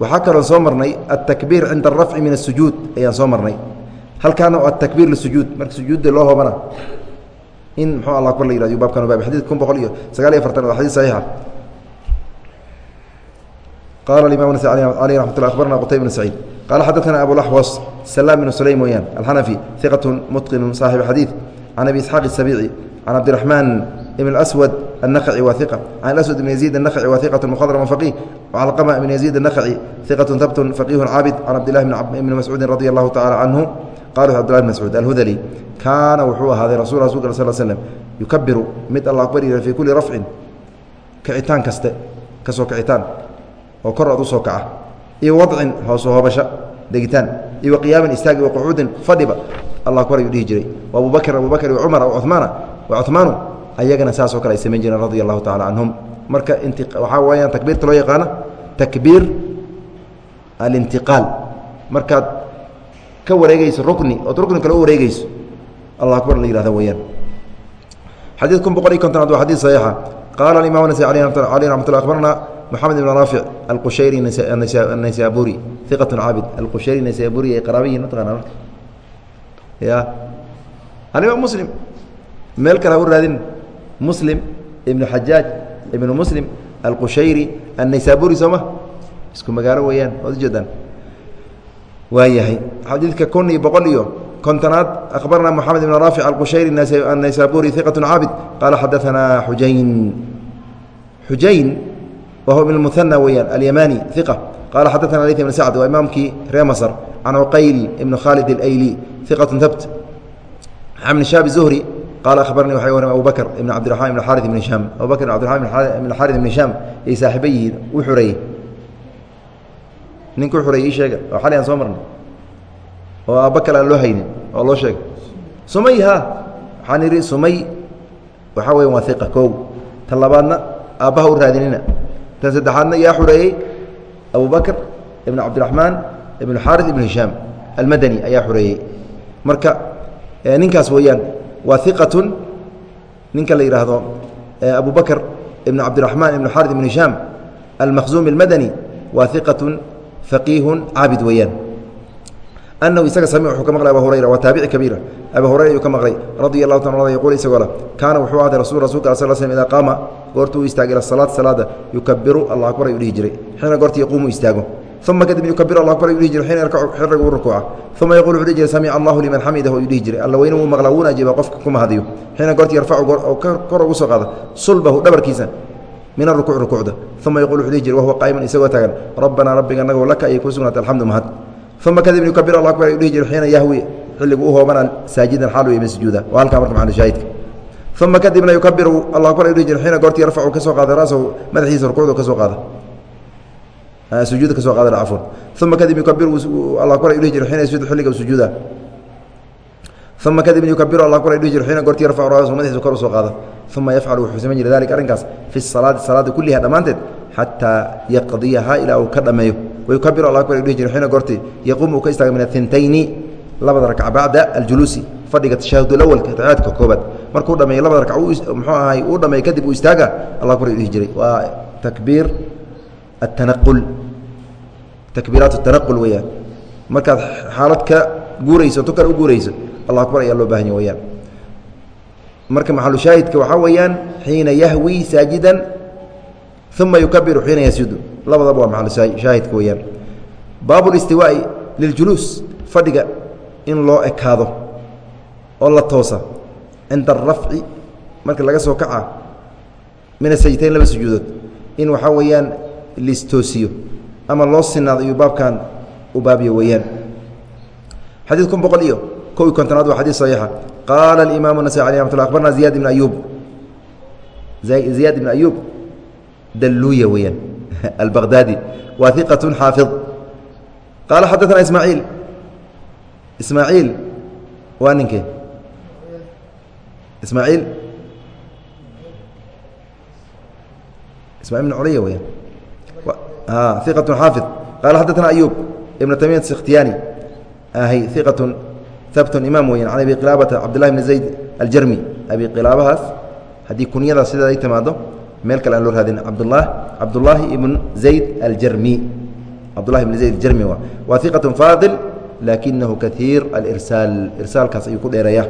Waxaa kaloon soo marnay altakbiir cinda alrafci min asujuud ayaan soo marnay. Halkaana atakbiir lisujuud marka sujuudda loo hoobana in muxuu alla akbar la yihahdo ayuu baabkan u baabay xadid kun boqol iyo sagaal iyo afartanaad waa xadiid saxiixa qala imam nas aleyh ramat lla abarna qutayb bn saciid qala xadaثna abulaxwas salaam bn sulaym weyaan alxanafi iqat mutqinu saaxibu xadiid can abi isxaaq الsabici can cabdiraxmaan ibn aswad الnakci wa iqa can aswad ibn yaziid الnakci wa iqat mkhadrm faqih wcalqama ibn yaziid الnakci iqat habtun faqih caabid can cabdilahi ibni mascuudi radi allahu tacala canhu qala cbdulahi bn mascuud alhudali kaana wuxuu ahaaday rasul rasulka sal slm yukabiru mid alla akbar yih fii kulli rafcin kicitaan kaste ka soo kicitaan oo kor aad u kaca iyo wadcin hoosu hoobasho degitaan iyo waqiyaamin istaagi waqucuudin fadhiba allah akbar ayuu dhihi jiray wa abubakr abubakr wacumar cumaana wa cumaanu ayagana saasoo kale ay samayn jireen radia allahu tacala canhum marka waxaa weyaan takbiirta loo yaqaana takbiir alintiqaal markaad ka wareegeyso rukni ood rukni kale u wareegeyso allah akbar la yihahda weyaan xadiid kun boqol iyo kontonaad waa xadiid saxiixa qaala imam nasai aleyh ramat lla abarna mxamed ibn raafic alqushayri naysaburi iqat caabid alqushayri naysaburi ay qaraaba yihiin mataqana marka? Ya. Aniga muslim meel kale u raadin. Muslim ibnu xajaaj ibnu muslim alqushayri annaysaburi soo isku magaalo weeyaan waad ujeedaan waayahay. Xadiidka kun iyo boqol iyo kontonaad akhbarna moxamed ibn raafic alqushayri annaysaburi iqat caabid qaala xadaanaa xujayn xujayn wa huwa ibn muhanى weyaan alyamani iqa qaala xadaana layt ibn sacd waa imaamkii ree masr can cuqayl ibn khaalid اlayli iqat habt bn shaab zuhri qaala akhbaranii waxay warrame abu ibn cabdiraxmaan ibn xaari ibn hishaam abu ibn cabdiraxmaan ibn xaari ibn hishaam ay saaxiibo yihiin u xureeyey ninka u xureeyey ii sheega. Oo xali soo marnay. Oo aabba kale aan loo haynin oo loo sheegay. Sumay ha! Waxaan idhi sumay waxaa weya waa iqa kow tan labaadna aabbaha u raadinina. Tan saddexaadna yaa xureeyey abu bakr ibn cabdiraxmaan ibn xaari ibn hishaam. Almadani ayaa xureeyey marka ninkaas weeyaan waa iqatun ninka la yidhaahdo abu bakr ibn cabdiraxmaan ibn xaari ibn hishaam. Almakhzuumi almadani waa iqatun faqiihun caabid weeyaan. Anahu isaga sami wuxuu ka maqlay aba hurayra waa taabici kabiira. Aba hurayra ayuu ka maqlay radia allahu ta yquul isagoo le kaana wuxuu ahday rasul rasulka sal slm idaa qaama goortuu istaagay ila salaad salaada yukabiru allah akbar ayuu dhihi jiray. Xiina goorta yaquumu istaago. Uma kadib yukabiru allah akbar ayuu dhihi jiray xiina yarkacu xiriga uu rukuuca. Uma yaquul wuxuu dhihi jiray samica allahu liman xamidahu ayuu dhihi jiray. Alla wuu maqlaa wuuna ajiiba qofka kuma hadiyo. Xiina goorta yarfacu kor ugu soo qaada sulbahu dhabarkiisa min arukuuc rukuucda. Uma yaquul wuxuu dhihi jiray wahuwa qaa'iman isagoo taagan rabbanaa rabbiga nagoo laka ayay kuu sugnaatay alxamdu mahad. Uma kadib yukabir allah akbar dhihi jiray xiina yahwi xilligu u hoobana saajidan xaal weyma sujuuda waa halkaa marka macna shaahidka. Uma kadibna yukabiru allah akbar dhihi jiray xiina goortii yarfacu ka soo qaada ra'sahu madaxiisa rukuucdu ka sujuuda ka qaada cafwan uma kadib yukabiru allah akbar dhihi jiray xiina yasjudu xilliga sujuuda uma kadib yukabiru allah akbar ayuu dhihi jiray xiina goortii yarfacu ra'sahu madaxiisa kor u soo qaada uma yafcalu wuxuu samayn jiray dalika arrinkaas fi salaati salaada kulliha dhammaanteed xataa yaqdiyahaa ilaa uu ka dhammeeyo wayukabir allah akbar dhihi jiray xiina goorti yaquumu uu ka istaaga min athintayni labada rakc bacda aljuluusi fadhiga tashaahud alawalka taxiyaadka koobaad markuu dhameeyo labada rakc muxuu ahay uu dhameeyo kadib uu istaaga allah akbar dhihi jiray waa takbiir atanaqul takbiiraat atanaqul weeyaan markaad xaalad ka guurayso tu kale u guurayso allah akbar ayaa loo baahanya weyaan marka maxalu shaahidka waxaa weeyaan xiina yahwi saajidan uma yukabiru xiina yasjudu. Labadaba waa maal shaahidka weyaan baabu listiwaa'i liljuluus fadhiga in loo ekaado oo la toosa. Cinda arafci marka laga soo kaca min asajdayn laba sujuudood. In waxaa weeyaan listoosiyo ama loo sinaado iyuu baabkan u baabiyo weeyaan xadiid kun boqol iyo kow iyo kontonaad waa xadiid saxiixa. Qaala alimaamu nasai alي ramat lla abarna ziyaad ibn ayuub ziyaad ibn ayuub daluya weyaan albaqdaadi waa iqat xaafid. Qaala xadaana ismaaciil. Ismaaciil waa ninkee ismaaciil. Ismail bn culya weyaan iqat xaafid. Qaala xadaana ayuub ibn tamiya sikhtiyani ahy iqat habtun imaam weyan can abi qilaabata cabdillahi bni zayd aljarmi. Abi qilaabahaas haddii kunyada sideed ay timaado meel kale aan loo raadin. Cabdlah cabdullaahi ibn zayd aljarmi. Cabdullahi ibn zayd aljarmi waa waa iqatun faadil laakinahu kaiir alirsaal. Irsaalkaas ayuu ku dheereeya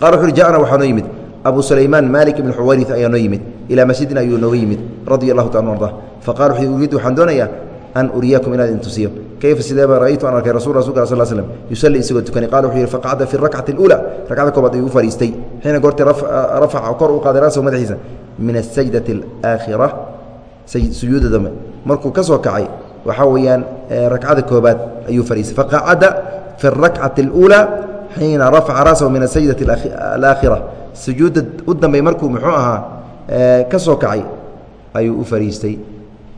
qala wuxu uhi ja'ana waxaa noo yimid. Abu sulaymaan malik ibn xuwayris ayaa noo yimid. Ilaa masjidina ayuu nooga yimid radia allahu taala arda faqala wuxuu uriidu waxaan doonayaa an uriyakum inaad intusiyo kayfa sideeba ra'aytu an arkay rasul rasulka sal slm yusalli isagoo tukani qala wuxuu yihi faqacda fi rakcati اlأulى rakcada koobaad ayuu u fadhiistay xiina goortii rafaca kor u qaaday rasahu madaxiisa min asajdati alaakhira sujuuda dambe markuu ka soo kacay waxaa weeyaan rakcada koobaad ayuu fadhiistay faqacada fi اrakcati اlأulى xiina rafaca rasahu min asajdati alaakhira sujuudda u dambey markuu muxuu ahaa ka soo kacay ayuu u fadhiistay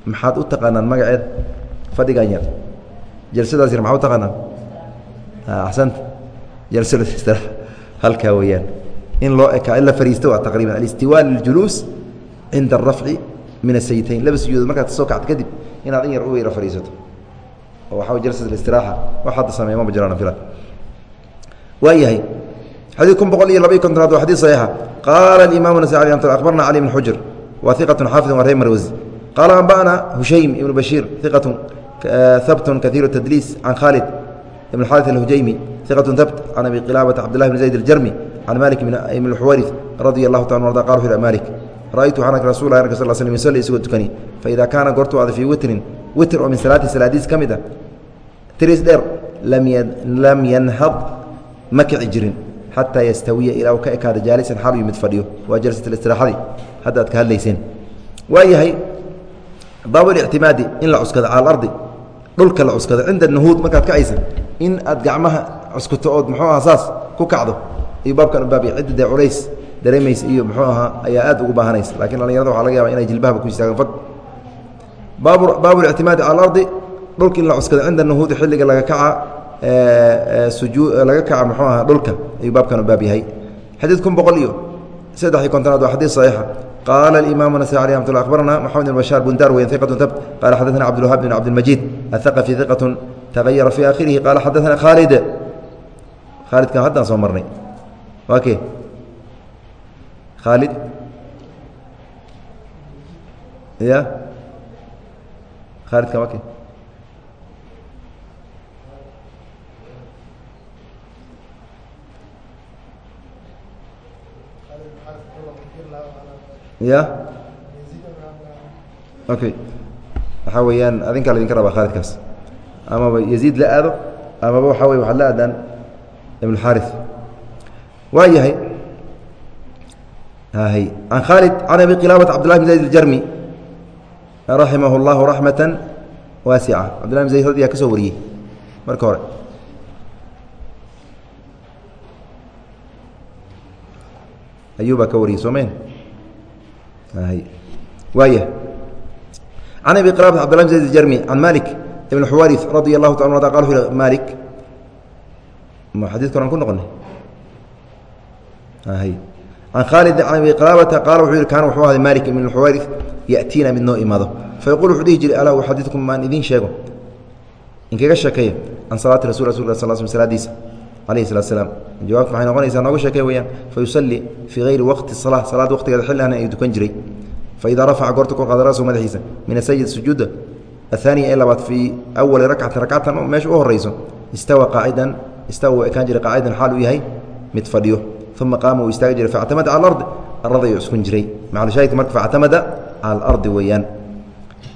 maxaad u taqaanaan magaceed? Fadhigan yar. Jalsadaas yar maxaa u taqaanaan? Axsanta jalsada halkaa weeyaan. In loo ekaa in la fadhiisto waa taqriiban. Alistiwaa liljuluus cinda alrafci min asaytayn laba sujuudood markaad ka soo kacto kadib inaad in yar u yara fadhiisato oo waxaa jalsat alistiraxa wax hadda sameeya maba jiraan filan. Waa xadiid kun boqol iyo laba kontonaad waa xadiid saxiixa. Qaala alimaamu nasai alي mt akhbarna cali bn xujr waa iqatun xaafidun waa reer marwasi qaala anba'na hushaym ibnu bashiir iqatun habtun kaiiru tadliis can khaalid ibn xarit alhujaymi iqatun habt can abi qilaabata cabdillahi bn zayd aljarmi can malik ibn xuwayris radia allahu taala arda qala wuxu malik ra'aytu waxaan arkay rasul arka sal slm yusalli isagoo tukani faida kaana goortuu aada fii witrin witr oo min salaati salaadiis ka mid a tiris dheer lam yanhad ma kici jirin xataa yastawiya ilaa uu ka ekaada jaalisan xaal yimid fadhiyo waa jalsat istiraxadii hadda aad ka hadlayseen waayahay baabu lictimaadi in la cuskado cala alardi dhulka la cuskado cinda nuhuud markaad kacaysa in aad gacmaha cuskuto ood muxuu aha saas ku kacdo ayuu baabkan u baabya cidda dee culays dareemaysa iyo muxuu ahaa ayaa aad ugu baahanaysa laakiin dhalinyarada waxa laga yaba inay jilbahaba ku istaagaan fag baabu baabu lictimaadi cala alardi dhulka in la cuskado cinda nuhuudi xilliga laga kaca sujuu laga kaca muxuu aha dhulka ayuu baabkan u baab yahay. Xadiid kun boqol iyo saddexii kontonaad waa xadiis saxiixa qaala imaamu nasai alih amat abarana maxamed bashaar bundar weyn iqatun tab qaala xadana cabdulwahaab bin cabdilmajiid athaqafi iqatun tagayara fii akhirihi qaala xadaana khaalid khaalidkan haddaan soo marnay wake khaalid ya. Khaalidkan wake ya okay. Waxaa weeyaan adinkaa la idinka rabaa khaalidkaas amaba yaziid la aado amaba waxaa wey waxaad la aadaan ibnxaari waa yahay hy can khaalid can abi qilaabata cabdillah bn zayd اljarmi raximah اllahu raxmata waasica cabdillah bn zayd radiyaa ka soo wariyey marka hore. Ayuubaa ka wariyey soo can abi cbdillah bn zayd jarmi can malik ibn xuwari radi allahu taala a qal u yhi malik xadidka oran ku noqonay? Can khaalid can abi qilaabata qaala wuxuu yihi kaana wuxuu ahday malik ibn xuwari ya'tiina mid noo imaado. Fayaqul wuxuu dhihi jiray alaa uxadiثkum maan idiin sheego? Inkaga sheekeeya can salaati rasul rasul sal sl salaadiisa alayhi salatu slam jawaabta waxay noqonaysaa nooga sheekey weyaan fayusallii fii hayri waqti sala salaad waqtigeeda xilli ahna ay dukan jiray faidaa rafaca goorta kor qaada rasu madaxiisa min asajid sujuuda ahaaniya ee labaad fii awali rakcati rakcatan meesha u horeyso istawa qaacidan istawa uu ekaan jiray qaacidan xaal uu yahay mid fadhiyo uma qaama uu istaagi jiray factamada cala alard arada ayuu iskun jiray macalshaahidka marka factamada cala alardi weeyaan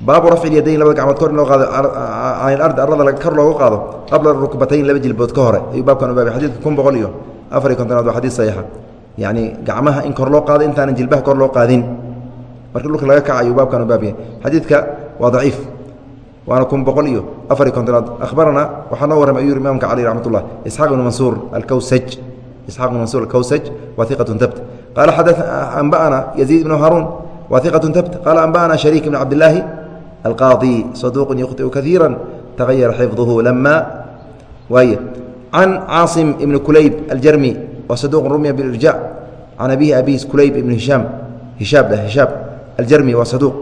baabu rafci lyadayn labada gacmood kor loo qaado can ilardi arada kor loogu qaado qabla rukbatayn laba jilbood ka hore. Ayuu baabkan u baabay xadidka kun boqol iyo afar iyo kontonaad waa xadiid saxiixa. Yacni gacmaha in kor loo qaado intaanan jilbaha kor loo qaadin. Marka dhulka laga kaca ayuu baabkan u baab yahay xadiidka waa daciif waana kun boqol iyo afar iyo kontonaad. Akhbarana waxaa noo warramay ayuu yuri imamka cali raxmat isxaaq ibnu mansuur alkawsaj. Isxaaq ibnu mansuur alkawsaj waa iqatun tabt qaala xada anba'ana yaziid ibnu haaruun waa iqatun tabt qaala anba'ana shariik ibnu cabdillaahi القاضي صدوق يخطئ كثيرا تغير حفظه لما واي عن عاصم بن كليب الجرمي وصدوق رمي بالإرجاع عن أبيه أبيس كليب بن هشام هشاب له هشاب الجرمي وصدوق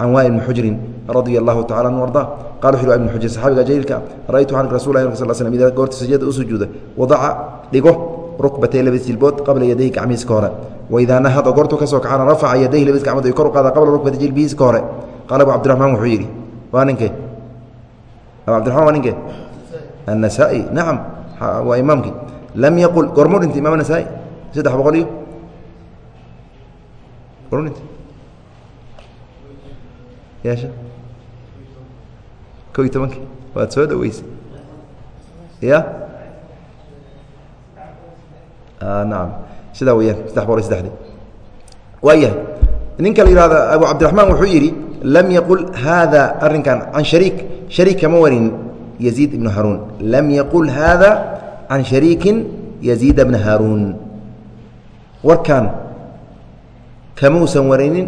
عن وائل بن حجر رضي الله تعالى عنه وارضاه قال حلو بن حجر صحابي جيلك رأيت عنك رسول الله صلى الله عليه وسلم إذا قلت سجد أسجد وضع لقه ركبتي لبس البوت قبل يديه كعميس كهرة وإذا نهض قرت كسوك عن رفع يديه لبس كعمد يكر قبل ركبتي جلبيس كهرة qaala abu cabdiraxmaan wuxuu yidhi waa ninkee abu cabdiraxmaan waa ninkee annasaa-i nacam waa imaamkii lam yaqul gormuu dhintay imaam nasaa-i saddex boqol iyo gormudhintay yeesha ko iyo tobankii waad soo dhoweysay ya nacam sidaa weyaan saddex boqol iyo saddexdi waayahay ninka la yihahdo abu cabdiraxmaan wuxuu yidhi lam yaqul haada arrinkan can shariik shariik kama warin yaziid ibnu haaruun lam yaqul haada can shariikin yaziida bna haaruun warkan kamuusan warinin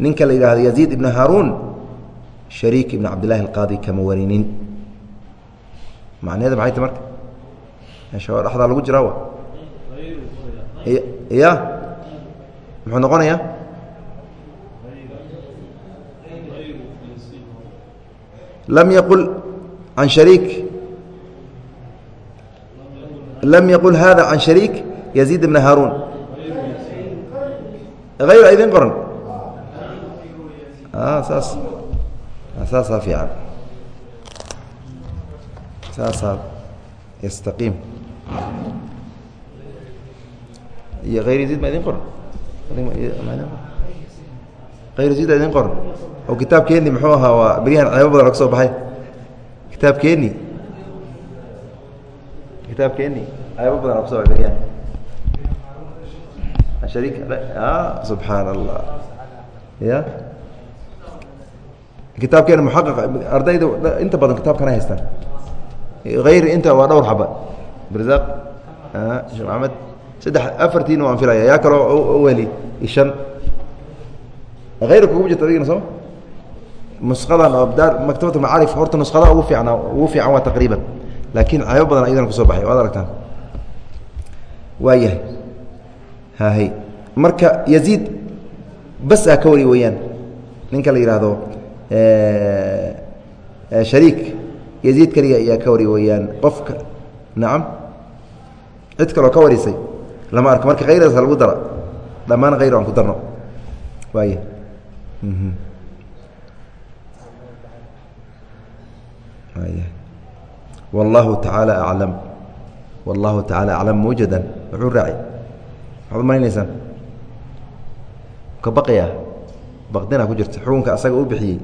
ninka la yidhahdo yaziid ibnu haaruun shariik ibn cabdillahi alqaadi kama warinin. Macnaheeda maxay ta marka? Meesha waa dhexdaa lagu jiraa wa ya muxuu noqonayaa lam yaqul can shariik lam yaqul hada can shariik yaziid bna haaruun ayr idin qoran saas saasaa fiican saasaa yastaqiim iyo hayr yaziid ma idin qoran khayrida idin qor. Oo kitaabkeeni muxuu ahaa waa beryahan ceebo badan oo ka soo baxay. Kitaabkeeni. Kitaabkeeni ceebo badan oo ka soo baxay beryahan. Sharii ah, subxaan allah ya? Kitaabkeeni muxaqaq ardayda inta badan kitaabkana haystaan. Hayr inta waa dhowr xaba. Brzaq ah, sheekh maxamed saddex afartiina waan filaya yaa kaloo weli ishan hayr kugu jirta adigana soo nusqadan oo daar maktabat macaarif horta nusqada ugu fiican ugu fiican waa taqriiban laakiin caybo badan ayadana ku soo baxay waad aragtaan waayahay hahay marka yaziid bas a ka wari weeyaan ninka la yidhaahdo shariik yaziid keliga ayaa ka wari weeyaan qofka nacam cid kaloo ka warisay lama arko marka khayraas lagu dara dhammaan khayr aan ku darno waaya waaya wallahu tacaala aclam wallahu tacaala aclam mawjadan muxuu raaci maxaad umalaynaysaa ka baqaya baqdina ku jirta. Xukunka asaga u bixiyey.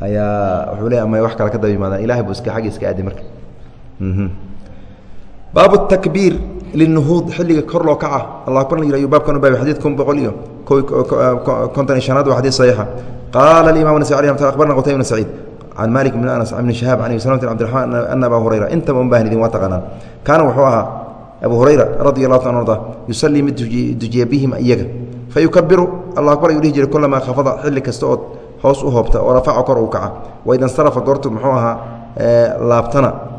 Ayaa wuxuu le ama wax kale ka daba yimaadaan ilahay buu iska xaggi iska aadi marka baabu takbiir linuhuud xilliga kor loo kaca. Allah akbar la yihahyo baabkan u baabay xadiid kun boqol iyo konton iyo waa xadiid saxiixa. Qaala alimam nasai alih ramat abarna qutayb bn saciid can malik bn anas bni shahaab can salamti bdiraxmaan ana aba hurayra. Intaba un baahan idin waa taqaanaan kaana wuxuu ahaa abu hurayra radi allahu ta arda yusallii mid dujiya bihim iyaga. Fayukabiru allah akbar ayuu dhihi jiray kulamaa khafada xilli kasta ood hoos u hoobta oo rafaca kor uu kaca. Waida nsarafa goortu muxuu ahaa laabtana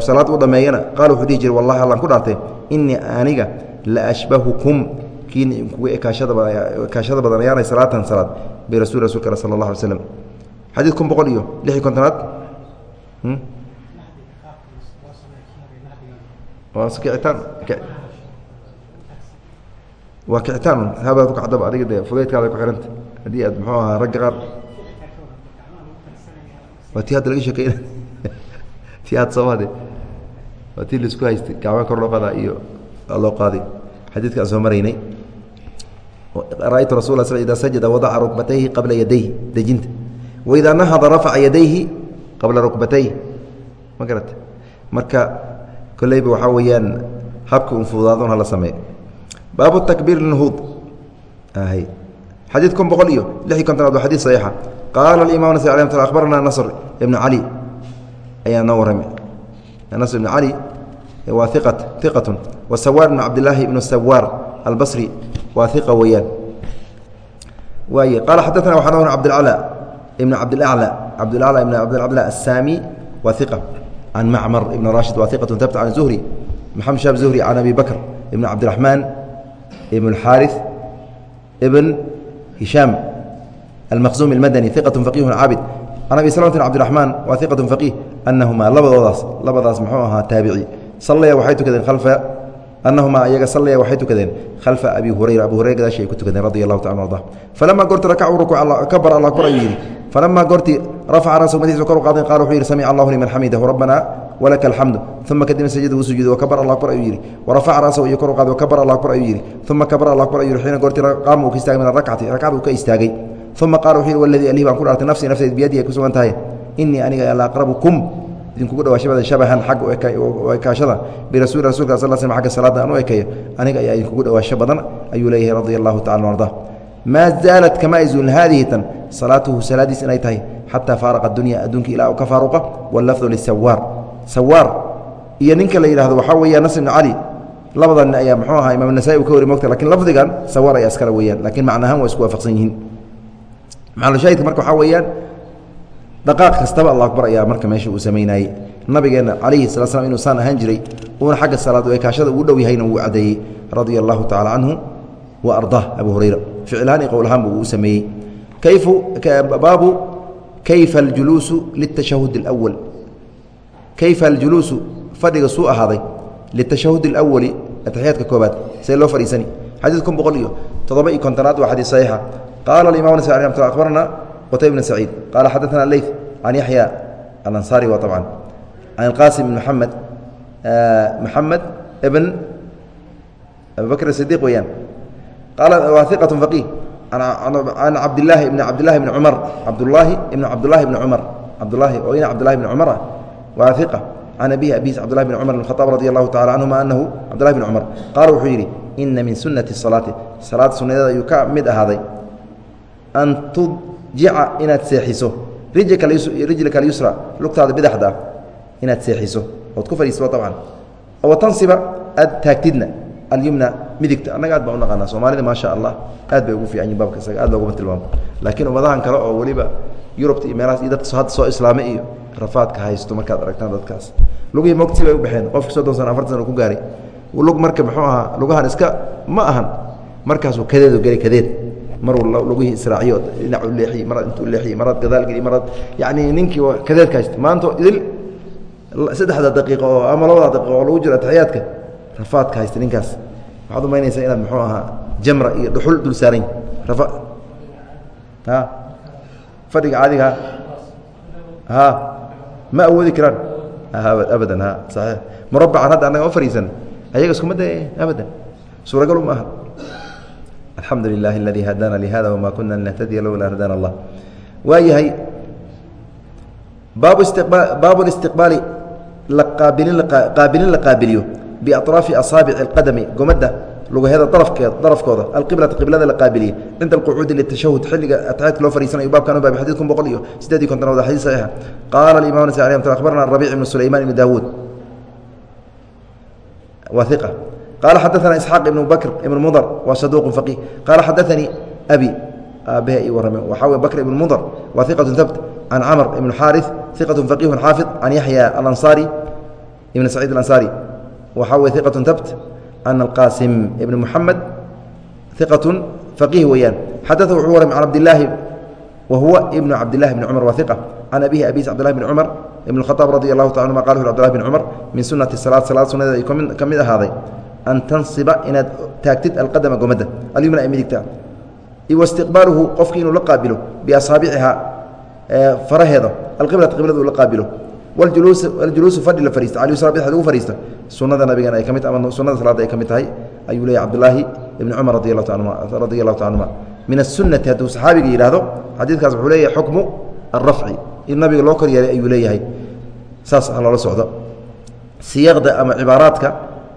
salaad u dhameeyana. Qaal wuxuu dhihi jiray wallahi allaan ku dhaartay innii aniga la ashbahukum. Kiina kugu ekaashada badan ayaanay salaatan salaad birasuul rasulka al sala allah alay slam xadiid kun boqol iyo lix iyo kontonaad waa kicitaan waa kicitaan. Habaad ku kacdaba adiga dee fudaydkaada ku xihanta haddii aad muxuu ahaa ragga qaar. Waa tii hadda laga sheekeyna ti aad soomade waa tii la isku haystay gacmaa kor loo qaadaa iyo loo qaaday. Xadiidka soo maraynay rasul sl ida sajada wadaca rukbatayhi qabla yadayhi. Dejinta. Waidaa nahada rafaca yadayhi qabla rukbatayhi. Ma garata marka koleyba waxaa weeyaan habka un fududaadon hala sameeyo baabu takbiir nuhuud xadiid kun boqol iyo lix iyo kontonaad waa xadid saxiixa. Qaala imam nas alay abarana nasr ibnu cali ayaa noo anas ibn cali waa iqatun wa sawaar ibn cabdilaahi ibnu sawaar albasri waa iqa weeyaan. Waay qaala xadaana waxaa noo cabdilcala ibn cabdilacla cabdilacla ibn cabdilcla assaami waa iqa can macmar ibn raashid waa thabta can zuhri. Maxamed shaab zuhri can abi bakr ibn cabdiraxmaan ibn xaari ibn hishaam almaqsuum almadani iqatun faqiihun caabid can abi salamata bn cabdiraxmaan waa iqatun anahumaa labadoodaas labadaas muxuu ahaa taabici sallaya waxay tukadeen alfa anahumaa iyaga sallaya waxay tukadeen khalfa abi hurayra abu hurayra gadaashi ay ku tukadeen radi allahu taala arda falamaa goorti rakacu rukuuc kabar allah kor ayuu yidhi falamaa goorti rafaca ra'sahu madiisa kor u qala wuxuu yidhi samica allahu liman xamidahu rabbana walaka alxamdu uma kadibna sajada wuu sujuuday wakabar allah kor ayuu yidhi warafaca ra'sahu iyo kor u wakabar allah kor ayuu yidhi uma kabar allah kor ayuu yidhi xiina goorti qaama uu ka istaagay min arakcati rakcada uu ka istaagay uma qaala wuxuu yidhi waladii alihi baan ku dhaartay nafsii nafteed biyadii ay ku sugan tahay inii aniga la aqrabukum. Idinkugu dhawaashada shabahan xagga ekaashada birasuuli rasulka sal sl agga salaada aan u ekeeyo aniga ayaa idinkugu dhawaasho badan ayuu leeyahay radia allahu tacala arda maa zaalat kama ay zuulin haadihi tan. Salaatuhu salaadiis inay tahay. Xataa faaraqa dunya adduunka ilaa u ka faaruqa wallafdu lisawaar sawaar. Iyo ninka la yidhahdo waxaa weeya nasr ibn cali labada nin ayaa muxuu ahaa imaam nasaai uu ka wari mogta laakiin lafdigan sawaar ayaa iskale weeyaan lakiin macnahaan waa isku waafaqsan yihiin. Maxalushaahidka marka waxaa weeyaan daqaaq kastaba alla akbar ayaa marka meesha uu samaynayey nabigeenna calayhi sala slam inuu saan ahaan jiray uuna xagga salaad ekaashada ugu dhow yahayna wuu caddeeyey radia allahu tacala canhu wa ardaah abu hurayra. Ficlahaan iyo qowlahaanbu uu sameeyey. Baabu kayfa aljuluusu litashahud اlawal kayfa aljuluusu fadhiga suu ahaaday litashahud اlawali ataxiyaadka koobaad see loo fadhiisani. Xadiid kun boqol iyo toddoba iyo kontonaad waa xadiis saxiixa. Qaala imaam ns barna qtayb bn saciid qaala xadaana leyt can yaxya alansaari wa abcan can qaasim bn maxamed maxamed bn abi bakr sidiq weyaan qaala waa iqat faqih. Can cabdilaahi bn cabdilahi bni cumar cabdulaahi ibn cabdulaahi bni cumar cabdulaahi oo ina cabdulahi bni cumar ah waa iqa can abihi abis cbdullahi bn cumar bn khaaab radi allahu tacala canhuma anahu cabdullahi bn cumar qaala wuxuu yidhi ina min sunati salaati salaad sunnadeeda ayuu ka mid ahaaday tudjica inaad seexiso. Rijlaka alyusra lugtaada bidaxda inaad seexiso. Ood ku fadhiisto abcan wa tansiba aad taagtidna alyumna midigta. Annaga aad baa u naqaanaa soomaalida maasha allah aad bay ugu fiican yihiin baabka isaga aad looguma tilmaamo laakiin ummadahan kale oo weliba yurubta iyo meelahaas iyo dadka hadda soo islaamay iyo rafaadka haysto markaad aragtaan dadkaas. Lugihii mogti bay u baxeen. Qofki soddon sana afartan sana ku gaaray lug marka muxuu ahaa lugahan iska ma ahan. Markaasuu kadeedu geli kadeed maruu lugihii israaciyo dhinacu leexiy maraad intuu leexiy maraad gadaal geli maraad yacni ninkii kadeedka haysta. Maanta idil saddexda daqiiqo oo ama labada daqiiqo oo lagu jiro ataxiyaadka rafaadka haysta ninkaas. Waxaad umaynaysaa inaad muxuu ahaa jamra iyo dhuxul dul saarayn. Rafa a fadhiga caadiga ha? Ma awoodi karaan? Abadan ha saxiix. Murabacan hadda annaga u fariisan ayaga iskuma da abadan. Suuragal uma aha alxamdu lilahi aladii hadana lihada wama kuna linahtadiya lowlaa hadana allah waayahay baabu istiqba baabu listiqbaali laqaabilin qaabilin la qaabiliyo biaطraafi asaabici اlqadami gomadda lugaheeda darafkeed darafkooda alqiblata qiblada la qaabiliye cinda alqucuudi litashahud xilliga ataxiadka loo fariisanayo baabkan baab xadid kun boqol iyo sideedii kontonaad xadid saxiixa qaala alimam nas alي akhbarana rabic ibnu sulayman ibni daawuud wa iqa qala xadaana isxaaq ibnu bakr ibn mudr waa saduq faqih qaala xadaanii abi aabbahe i warrame waxaa wey bakr ibn mudr waa iqat habt can camr ibn xaari iqat faqihu xaafid can yaxya alansaari ibn saciid alansaari waxaa wey iqat habt can alqaasim ibn muxamed iqat faqih weeyaan xadaa wuxuu warrame can cabdilaahi wa huwa ibnu cabdillahi bni cumar waa iqa can abihi abiis cbdillahi bn cumar ibn khaaab radi allahu ta anuma qala bdilahi bn cumar min sunati salaad salaad sunadeeda ay ka mid ahaaday an tanصiba inaad taagtid alqadama gomada alyumna ee midigta wastiqbaaluhu qofki inuu la qaabilo biasaabiciha faraheeda alqibla qibladu la qaabilo waljuluusu fadhi la fariista al gu fariista sunada nabigan ay ka mid sunada salaada ay ka mid tahay ayuu leeya cabdilaahi ibni cumar radi allahu ta anhuma min asunati hadduu saxaabiga yidhaahdo xadiidkaas wuxuu leeyahay xukmu alrafci in nabiga loo koryeelay ayuu leeyahay saas loola socdo siyaaqda ama cibaaraadka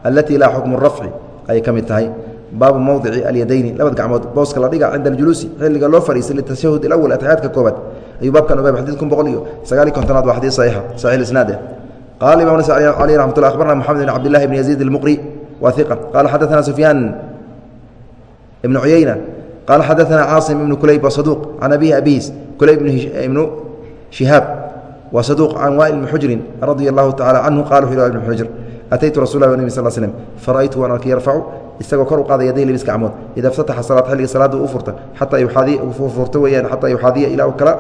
alati laa xukmu rafci ayay ka mid tahay. Baabu mowdici alyadayni labad gacmood booska la dhiga cinda aljuluusi xilliga loo fadhiistay litashahud alawal atixyaadka koobaad ayuu baabkan ogaab xadiid kun boqol iyo sagaali kontonaad waa xadiid saxiixa saxiix isnaad. Eh qaala imam nas calayh akhbarna moxamed bin cabdillahi ibn yaziid almuqri wa iqan qaala xadaana sufyaan ibnu cuyeyna qaala xadaana caasim ibnu kulayb wa saduuq. Can abihi abihiis kulayb ibnu shihaab wa saduuq. Can waa'il ibni xujrin radia allahu tacala canhu qala wuxu ibn xujr ataytu rasul lah nbi sal slm fara'aytu waan arkay yarfacu isagoo kor u qaaday yaday labis gacmood ida ftataxa salaad xilliga salaada u furta xataa furto weyaan xataa yuxaadiya ilaa kala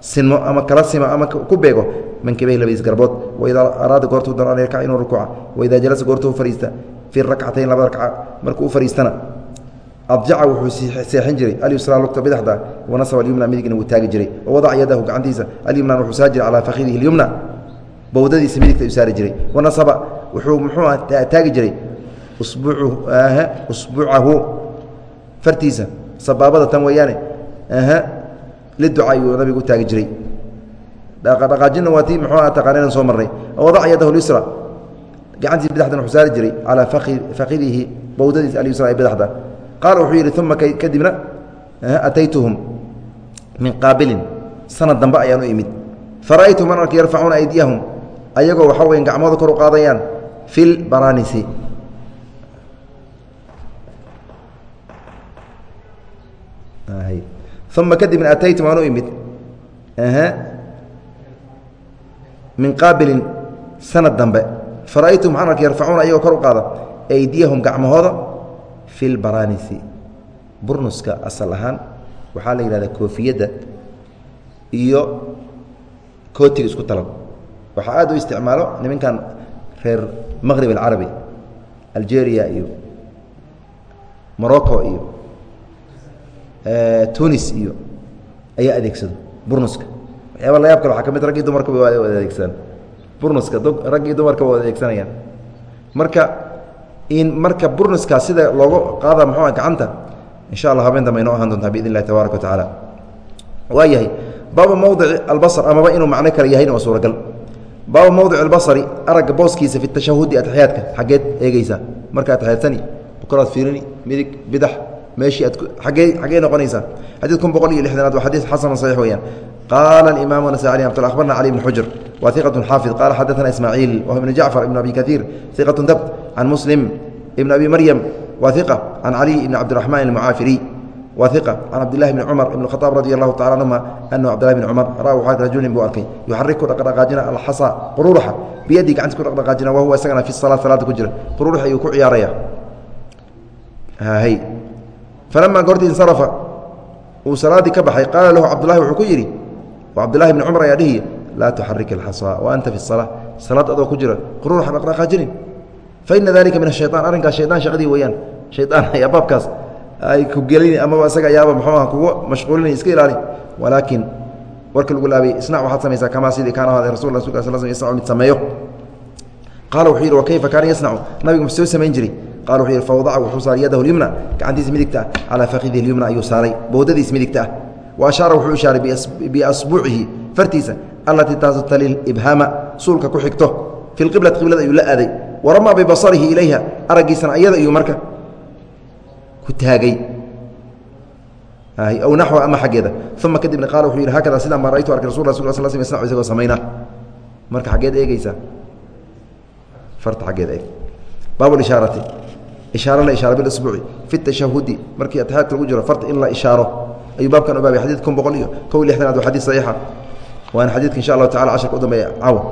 sinmo ama kala simo ama ku beego mankibay labadiis garbood waidaa araada goortuu doon an yarkac inuu rukuuca waidaa jalasa goortuu fariista fii rakcatayn laba rakca markuu u fariistana adjaca wuxuu seexin jiray alyusraa lugta bidaxda wanasaba alyumna midigna wuu taagi jiray wawadaca yadahu gacantiisa alyumnan wuxuu saari jiray calaa fakhidihi اlyumna bowdadiisa midigta u saari jiray wanasaba wuxuu muxuu taagi jiray usbuucahu fartiisa sabaabada tan weeyaane liduca ayuu nabigu u taagi jiray. Dhaqaajinna waa tii muxuu aha taqaaninan soo marnay wadaca yadahu lyusra gacantiisa bidaxdan wuxuu saari jiray calaa fakidihi bowdadiisa alyusra ee bidaxda qaala wuxuu yidhi uma kadibna ataytuhum min qaabilin sanad dambe ayaan u imid. Fara'aytu man arka yarfacuuna aydiyahum ayagoo waxaa weya gacmooda kor u qaadayaan fi lbaranisi uma kadibna ataytum aan u imid min qaabilin sanad dambe fara'aytum waxaan arkay yarfacuuna ayagoo kor u qaada aydiyahum gacmahooda fi lbaranisi burnuska asal ahaan waxaa la yidhahdaa koofiyadda iyo kootiga isku talan waxaa aad u isticmaalo nimankan reer maqrib alcarabi algeria iyo morocco iyo tunis iyo ayaa adeegsado burnuska waxyaaba la kale waxaa ka mid raggii dumarkaba wada adeegsadaan. Burnuska raggii dumarkaba wada adeegsanayaan. Marka in marka burnuska sida looga qaada muxuua gacanta insha allah habeen dambe inoo ahaan doontaa biidn tabaaraka wa tacaala. Waa yahay baaba mowdici albasr amaba inuu macno kale yahayna waa suuragal baabu mowdic اbasri aragga booskiisa fi tashahudi atexyaadka xaggeed eegeysa marka atexyaadsani bukraad fiirini midig bidax meeshii ad agee xaggee noqonaysaa xadid kun boqol iyo lixdanaad waa xadiis xasan saxiix weyaan qaala imaamu nasai amt abarna cali bn xujr wa iqat xaafid. Qaala xadaana ismaaciil wa ibn jacfar ibn abi kaiir iqat dabt can muslim ibn abi maryam wa iqa can cali ibn cabdiraxmaan almucaafiri wa can cabdilahi bni cumar ibn khaaab radi allahu tacala anhuma anahu cabdilahi bni cumar ra rajulin buu arkay. Yuxariku dhaqdhaqaajina alxasa qururuxa biyadii gacanti ku dhaqdhaqaajina wahuwa isagana fi salaa salaada ku jira. Qururux ayuu ku ciyaaraya falama goortii insarafa uu salaadii ka baxay qaala lahu cabdulahi wuxuu ku yidhi cabdulahi bni cumar ayaa dhihi laa tuxarik alxasaa wa anta fi salaa salaad adoo ku jira qururuxa dhaqdhaqaajinin faina dalika min ashayaan arrinkaas shayaan shaqadii weyaan shayaan ayaa baabkaas ay ku gelini amaba isaga ayaaba muxuu aha kugu mashquulinay iska ilaali. Walaakin warka lagu laabay isnac waxaad samaysaa kamaa sidii kaana ahaaday rasul rasulka sal sl yasnacu mid sameeyo. Qaala wuxuu yidhi wa kayfa kaana yasnacu nabigu muxuu soo samayn jiray. Qala wuxuu yidhi fawadaca wuxuu saaray yadahu lyumna gacantiisa midigta ah calaa fakidihi lyumna ayuu saaray. Bowdadiisa midigta ah wa ashaara wuxuu ishaaray biasbuucihi fartiisa allatii taasu tali ibhaama suulka ku xigto. Fi lqiblati qiblada ayuu la aaday. Waramaa bibasarihi ilayha araggiisana ayada ayuu marka ku taagay. Aw naxwa ama xaggeeda. Uma kadibna qaala wuxuu yidhi haakada sidaan baan raytu arkay rasul rasul sl sl yasnacu isagoo samayna. Marka xaggeed eegeysaa farta xaggeed eeg. Baab ishaarati. Ishaaro la ishaaro bilisbuuci fi tashahudi markii atixaadka lagu jiro farta in la ishaaro. Ayuu baabkan u baabay kun boqol iyo kow lixdanaad waa xadiid saxiixa. Waana xadiidka insha allahu tacala casharka u dambeeya. Cawa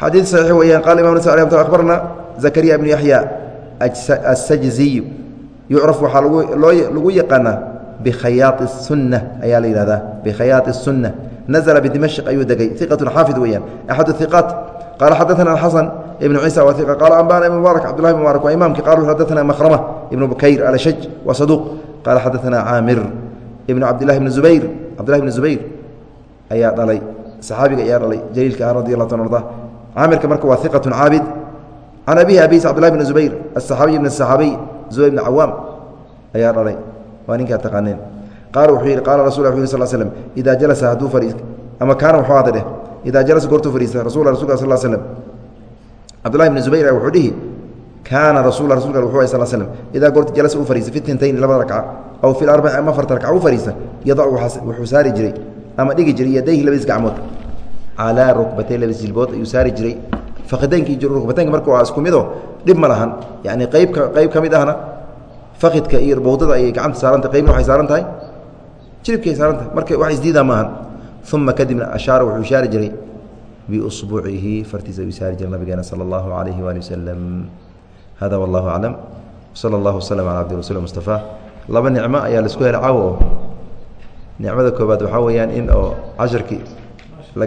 xadiid saxiix weeyaan qala imam nas akhbarna zakariya ibnu yaxya asajziy yucraf waxaa lagu loo lagu yaqaanaa bikhayaai الsunna ayaa la yihahdaa bikhayaai الsunna nazla bidimashq ayuu degay iqatu xaafid weeyaan axad iqaat qala xadaana xasan ibn ciisa wa iqa qala ambana ibn mubaarak cabdullahi ibn mubaarak waa imaamki qalu xadaana makhrama ibnu bukayr alashaj wa saduuq qala xadaana caamir ibnu cabdillahi bni zubayr cabdillahi bni zubayr ayaa dhalay saxaabiga ayaa dhalay jaliilka ah radi allah ta arda caamirka marka waa iqatu caabid can abihi abiis cabdillahi bni zubayr asaxaabiy ibn saxaabiy zubayr bni cawaam ayaa dhalay waa ninkaa taqaaneen qaala wuxuu yidhi qaala rasul wu sl slm idaa jalasa hadduu fariis ama kaana wuxuu dheh idaa jalasa goortuu fariista rasul rasulka sal slm cabdullahi bni zubayr wuxuu dhihi kaana rasul rasulka wuxuu sal slm idaa goorta jalasa u fariista fi tintayni labada rakca aw fi larbaci ama afarta rakca u fariista yadacu wuxuu saari jiray ama dhigi jiray yadayhi labadiis gacmood calaa rukbatay labadiis jilbood ayuu saari jiray fakidaynkii rukbataynka marka isku mido dhib ma lahan. Yani qeybka qeyb ka mid ahna fakidka iyo bowdada ayay gacanta saarantah qeybna waxay saaran tahay jilibkay saaran tahay marka wax isdiidaa maahan. Uma kadibna ashaara wuxuu ishaari jiray biusbuucihi fartiisa u isaari jiray nabigeena sala allahu calayhi waali wasalam hada wallahu aclam sala allahu waslm cala abdi rasul mustafa. Laba nicmo ayaa la isku hela caawo oo nicmada koobaad waxaa weeyaan in oo casharkii